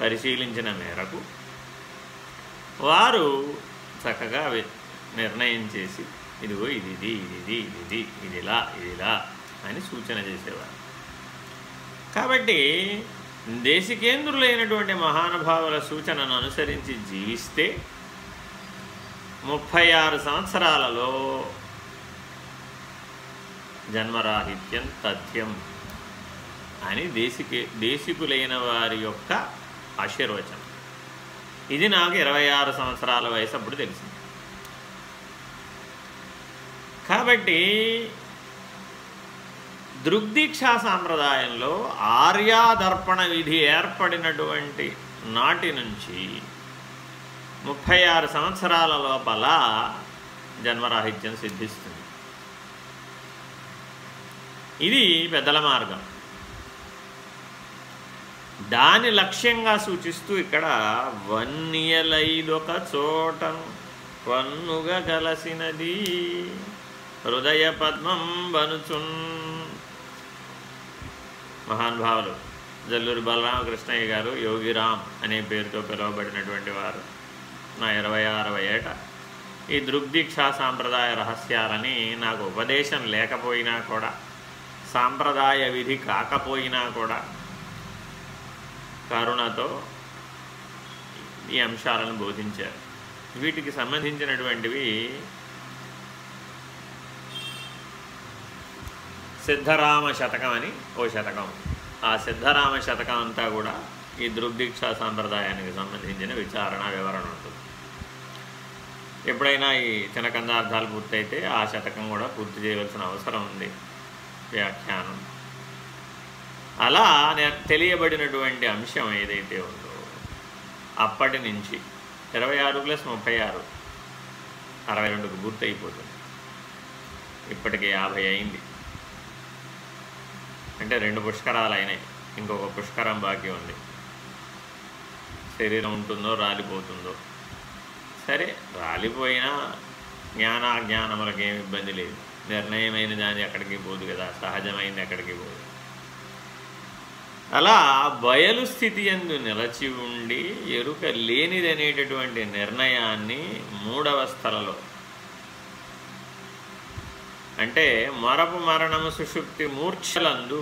పరిశీలించిన మేరకు వారు చక్కగా నిర్ణయం చేసి ఇదిగో ఇది ఇది ఇది ఇదిలా ఇది అని సూచన చేసేవారు. కాబట్టి దేశికేంద్రులైనటువంటి మహానుభావుల సూచనను అనుసరించి జీవిస్తే ముప్పై ఆరు సంవత్సరాలలో జన్మరాహిత్యం తథ్యం అని దేశికి దేశికులైన వారి యొక్క ఆశీర్వచనం. ఇది నాకు ఇరవై ఆరు సంవత్సరాల వయసు అప్పుడు తెలిసింది. కాబట్టి దృగ్దీక్షా సాంప్రదాయంలో ఆర్యాదర్పణ విధి ఏర్పడినటువంటి నాటి నుంచి ముప్పై ఆరు సంవత్సరాల లోపల జన్మరాహిత్యం సిద్ధిస్తుంది. ఇది పెద్దల మార్గం. దాని లక్ష్యంగా సూచిస్తూ ఇక్కడ వన్యలైదొక చోటను పన్నుగా గలసినది హృదయ పద్మం బనుచున్ మహానుభావులు జల్లూరు బలరామకృష్ణయ్య గారు యోగిరామ్ అనే పేరుతో పిలువబడినటువంటి వారు. నా ఇరవై ఆరవ ఏట. ఈ దృగ్దీక్షా సాంప్రదాయ రహస్యాలని నాకు ఉపదేశం లేకపోయినా కూడా సాంప్రదాయ విధి కాకపోయినా కూడా కరుణతో ఈ అంశాలను బోధించారు. వీటికి సంబంధించినటువంటివి సిద్ధరామ శతకం అని ఓ శతకం. ఆ సిద్ధరామ శతకం అంతా కూడా ఈ దృగ్దీక్షా సాంప్రదాయానికి సంబంధించిన విచారణ వివరణ ఉంటుంది. ఎప్పుడైనా ఈ తినకందార్థాలు పూర్తయితే ఆ శతకం కూడా పూర్తి చేయవలసిన అవసరం ఉంది. వ్యాఖ్యానం. అలా తెలియబడినటువంటి అంశం ఏదైతే ఉందో అప్పటి నుంచి ఇరవై ఆరు ప్లస్ ముప్పై ఆరు అరవై రెండుకు పూర్తయిపోతుంది. ఇప్పటికి యాభై అయింది. అంటే రెండు పుష్కరాలు అయినాయి. ఇంకొక పుష్కరం బాకీ ఉంది. శరీరం ఉంటుందో రాలిపోతుందో. సరే రాలిపోయినా జ్ఞానాజ్ఞానములకు ఏమి ఇబ్బంది లేదు. నిర్ణయమైన దాని ఎక్కడికి పోదు కదా సహజమైంది ఎక్కడికి పోదు. అలా బయలు స్థితి ఎందు నిలచి ఉండి ఎరుక లేనిదనేటటువంటి నిర్ణయాన్ని మూడవస్థలలో అంటే మరపు మరణము సుషుప్తి మూర్ఛలందు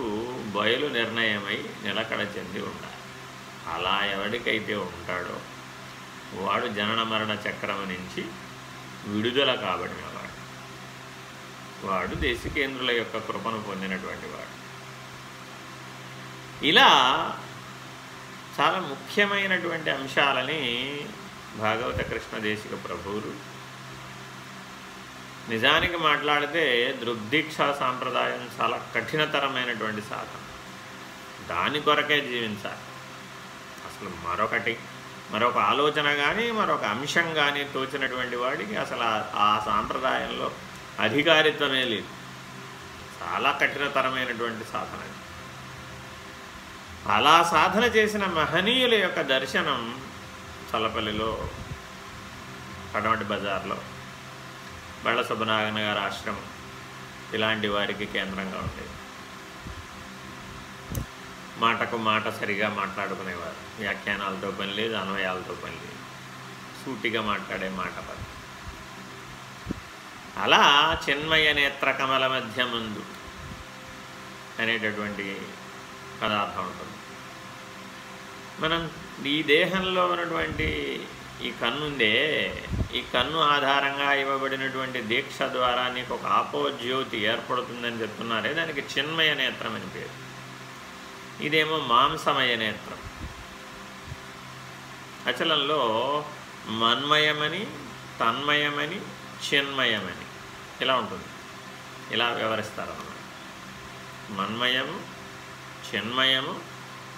బయలు నిర్ణయమై నిలకడ చెంది ఉండాలి. అలా ఎవరికైతే ఉంటాడో వాడు జనన మరణ చక్రము నుంచి విడుదల కాబడినవాడు వాడు దేశికేంద్రుల యొక్క కృపను పొందినటువంటి వాడు. ఇలా చాలా ముఖ్యమైనటువంటి అంశాలని భాగవత కృష్ణ దేశిక ప్రభువులు నిజానికి మాట్లాడితే దృగ్దీక్షా సాంప్రదాయం చాలా కఠినతరమైనటువంటి సాధన. దాని కొరకే జీవించాలి. అసలు మరొకటి మరొక ఆలోచన కానీ మరొక అంశం కానీ తోచినటువంటి వాడికి అసలు ఆ సాంప్రదాయంలో అధికారిత్వమే లేదు. చాలా కఠినతరమైనటువంటి సాధన. అలా సాధన చేసిన మహనీయుల యొక్క దర్శనం చల్లపల్లిలో పడమటి బజార్లో బళ్ళ సుబ్బనారాయణ గారి ఆశ్రమం ఇలాంటి వారికి కేంద్రంగా ఉండేది. మాటకు మాట సరిగా మాట్లాడుకునేవారు. వ్యాఖ్యానాలతో పని లేదు అన్వయాలతో పని లేదు. సూటిగా మాట్లాడే మాట పని అలా చిన్మయ నేత్ర కమల మధ్య ముందు అనేటటువంటి పదార్థం ఉంటుంది. మనం ఈ దేహంలో ఉన్నటువంటి ఈ కన్నుందే ఈ కన్ను ఆధారంగా ఇవ్వబడినటువంటి దీక్ష ద్వారా నీకు ఒక ఆపోజ్యోతి ఏర్పడుతుందని చెప్తున్నారే దానికి చిన్మయ నేత్రం అని పేరు. ఇదేమో మాంసమయ నేత్రం. అచలంలో మన్మయమని తన్మయమని చిన్మయమని ఇలా ఉంటుంది. ఇలా వివరిస్తారు అన్నమాట. మన్మయము చిన్మయము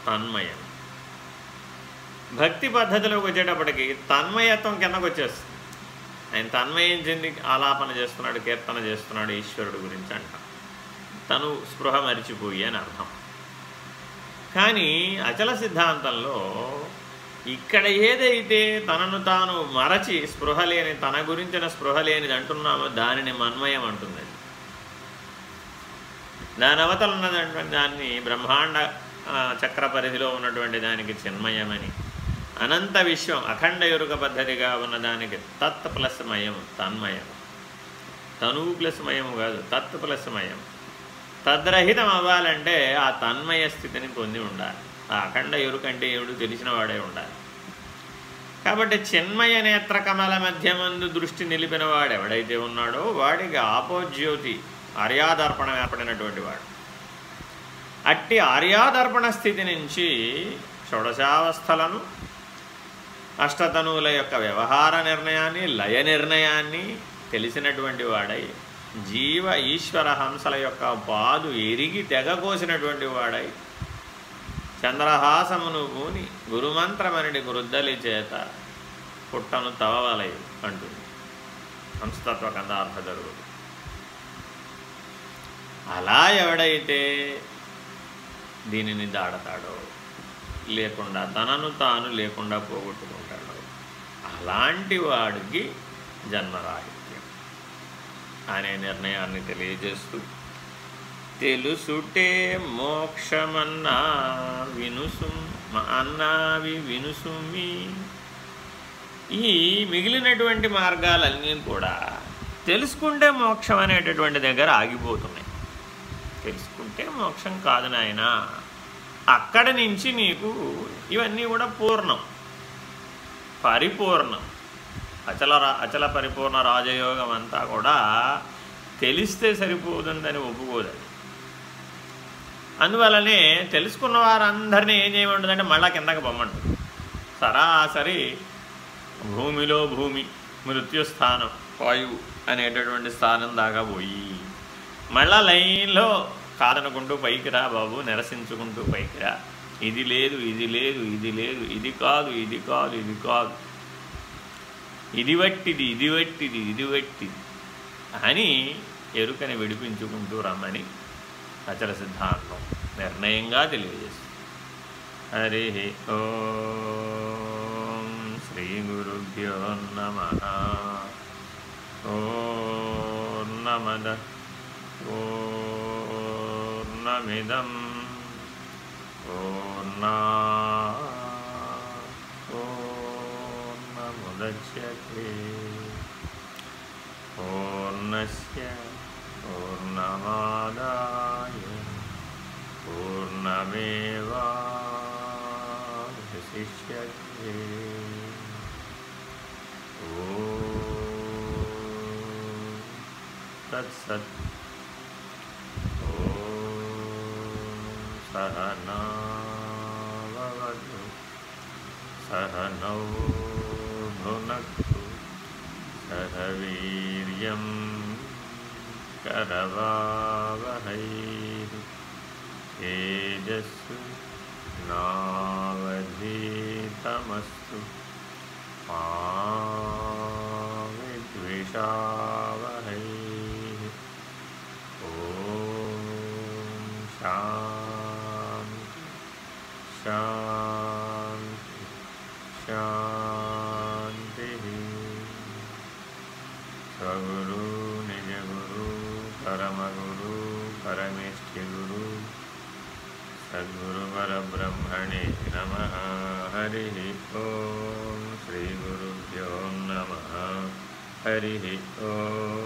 తన్మయము. భక్తి పద్ధతిలోకి వచ్చేటప్పటికి తన్మయత్వం కిందకు వచ్చేస్తుంది. ఆయన తన్మయం చెంది ఆలాపన చేస్తున్నాడు కీర్తన చేస్తున్నాడు ఈశ్వరుడు గురించి అంట. తను స్పృహ మరిచిపోయి అని అర్థం. కానీ అచల సిద్ధాంతంలో ఇక్కడ ఏదైతే తనను తాను మరచి స్పృహ లేని తన గురించిన స్పృహ లేనిది అంటున్నామో దానిని మన్మయం అంటుంది. దాని అవతల ఉన్నటువంటి దాన్ని బ్రహ్మాండ చక్ర పరిధిలో ఉన్నటువంటి దానికి చిన్మయమని అనంత విశ్వం అఖండ ఎరుక పద్ధతిగా ఉన్న దానికి తత్ ప్లస్ మయం తన్మయం. తనువు ప్లస్ మయము కాదు తత్ ప్లస్ మయం. తద్రహితం అవ్వాలంటే ఆ తన్మయ స్థితిని పొంది ఉండాలి. ఆ అఖండ ఎరుకంటే ఏమిడు తెలిసిన వాడే ఉండాలి. కాబట్టి చిన్మయ నేత్ర కమల మధ్యమందు దృష్టి నిలిపిన వాడు ఎవడైతే ఉన్నాడో వాడికి ఆపోజ్యోతి ఆర్యాదర్పణం ఏర్పడినటువంటి వాడు. అట్టి ఆర్యాదర్పణ స్థితి నుంచి షోడశావస్థలను అష్టతనువుల యొక్క వ్యవహార నిర్ణయాన్ని లయ నిర్ణయాన్ని తెలిసినటువంటి వాడై జీవ ఈశ్వర హంసల యొక్క పాదు ఎరిగి తెగకోసినటువంటి వాడై చంద్రహాసమును పూని గురుమంత్రమనిడి గురుద్దలి చేత పుట్టను తవవలై అంటుంది హంసతత్వ కందార్థ జరుగుతుంది అలా ఎవడైతే దీనిని దాడతాడో లేకుండా తనను తాను లేకుండా పోగొట్టుకుంటాడో అలాంటి వాడికి జన్మరాయి అనే నిర్ణయాన్ని తెలియజేస్తూ తెలుసుటే మోక్షమన్నా వినుసు అన్నావి వినుసుమి. ఈ మిగిలినటువంటి మార్గాలన్నీ కూడా తెలుసుకుంటే మోక్షం అనేటటువంటి దగ్గర ఆగిపోతున్నాయి. తెలుసుకుంటే మోక్షం కాదు నాయన. అక్కడ నుంచి నీకు ఇవన్నీ కూడా పూర్ణం పరిపూర్ణం. అచల అచల పరిపూర్ణ రాజయోగం అంతా కూడా తెలిస్తే సరిపోతుందని ఒప్పుకోదండి అందువలనే తెలుసుకున్న వారందరినీ ఏం చేయమంటుందంటే మళ్ళా కిందకి పొమ్మంటుంది. సరాసరి భూమిలో భూమి మృత్యుస్థానం వాయువు అనేటటువంటి స్థానం దాకా పోయి మళ్ళా లైన్లో కాదనుకుంటూ పైకి రా బాబు నిరసించుకుంటూ పైకి రా. ఇది లేదు ఇది లేదు ఇది లేదు ఇది కాదు ఇది కాదు ఇది కాదు. ఇది వట్టిది ఇది వట్టిది ఇది వట్టిది అని ఎరుకని విడిపించుకుంటూ రమ్మని అచల సిద్ధాంతం నిర్ణయంగా తెలియజేస్తుంది. హరి ఓం శ్రీ గురుభ్యో నమ. ఓర్ణమద ఓర్ణమిదం ఓర్ణ रज्यते पूर्णस्य पूर्णमादाय पूर्णमेवावशिष्यते ॐ तत्सत् सहना सहनौ करवीर्यं वी तेजस्नावधीतमस्तु मा विद्विषा हरिः ॐ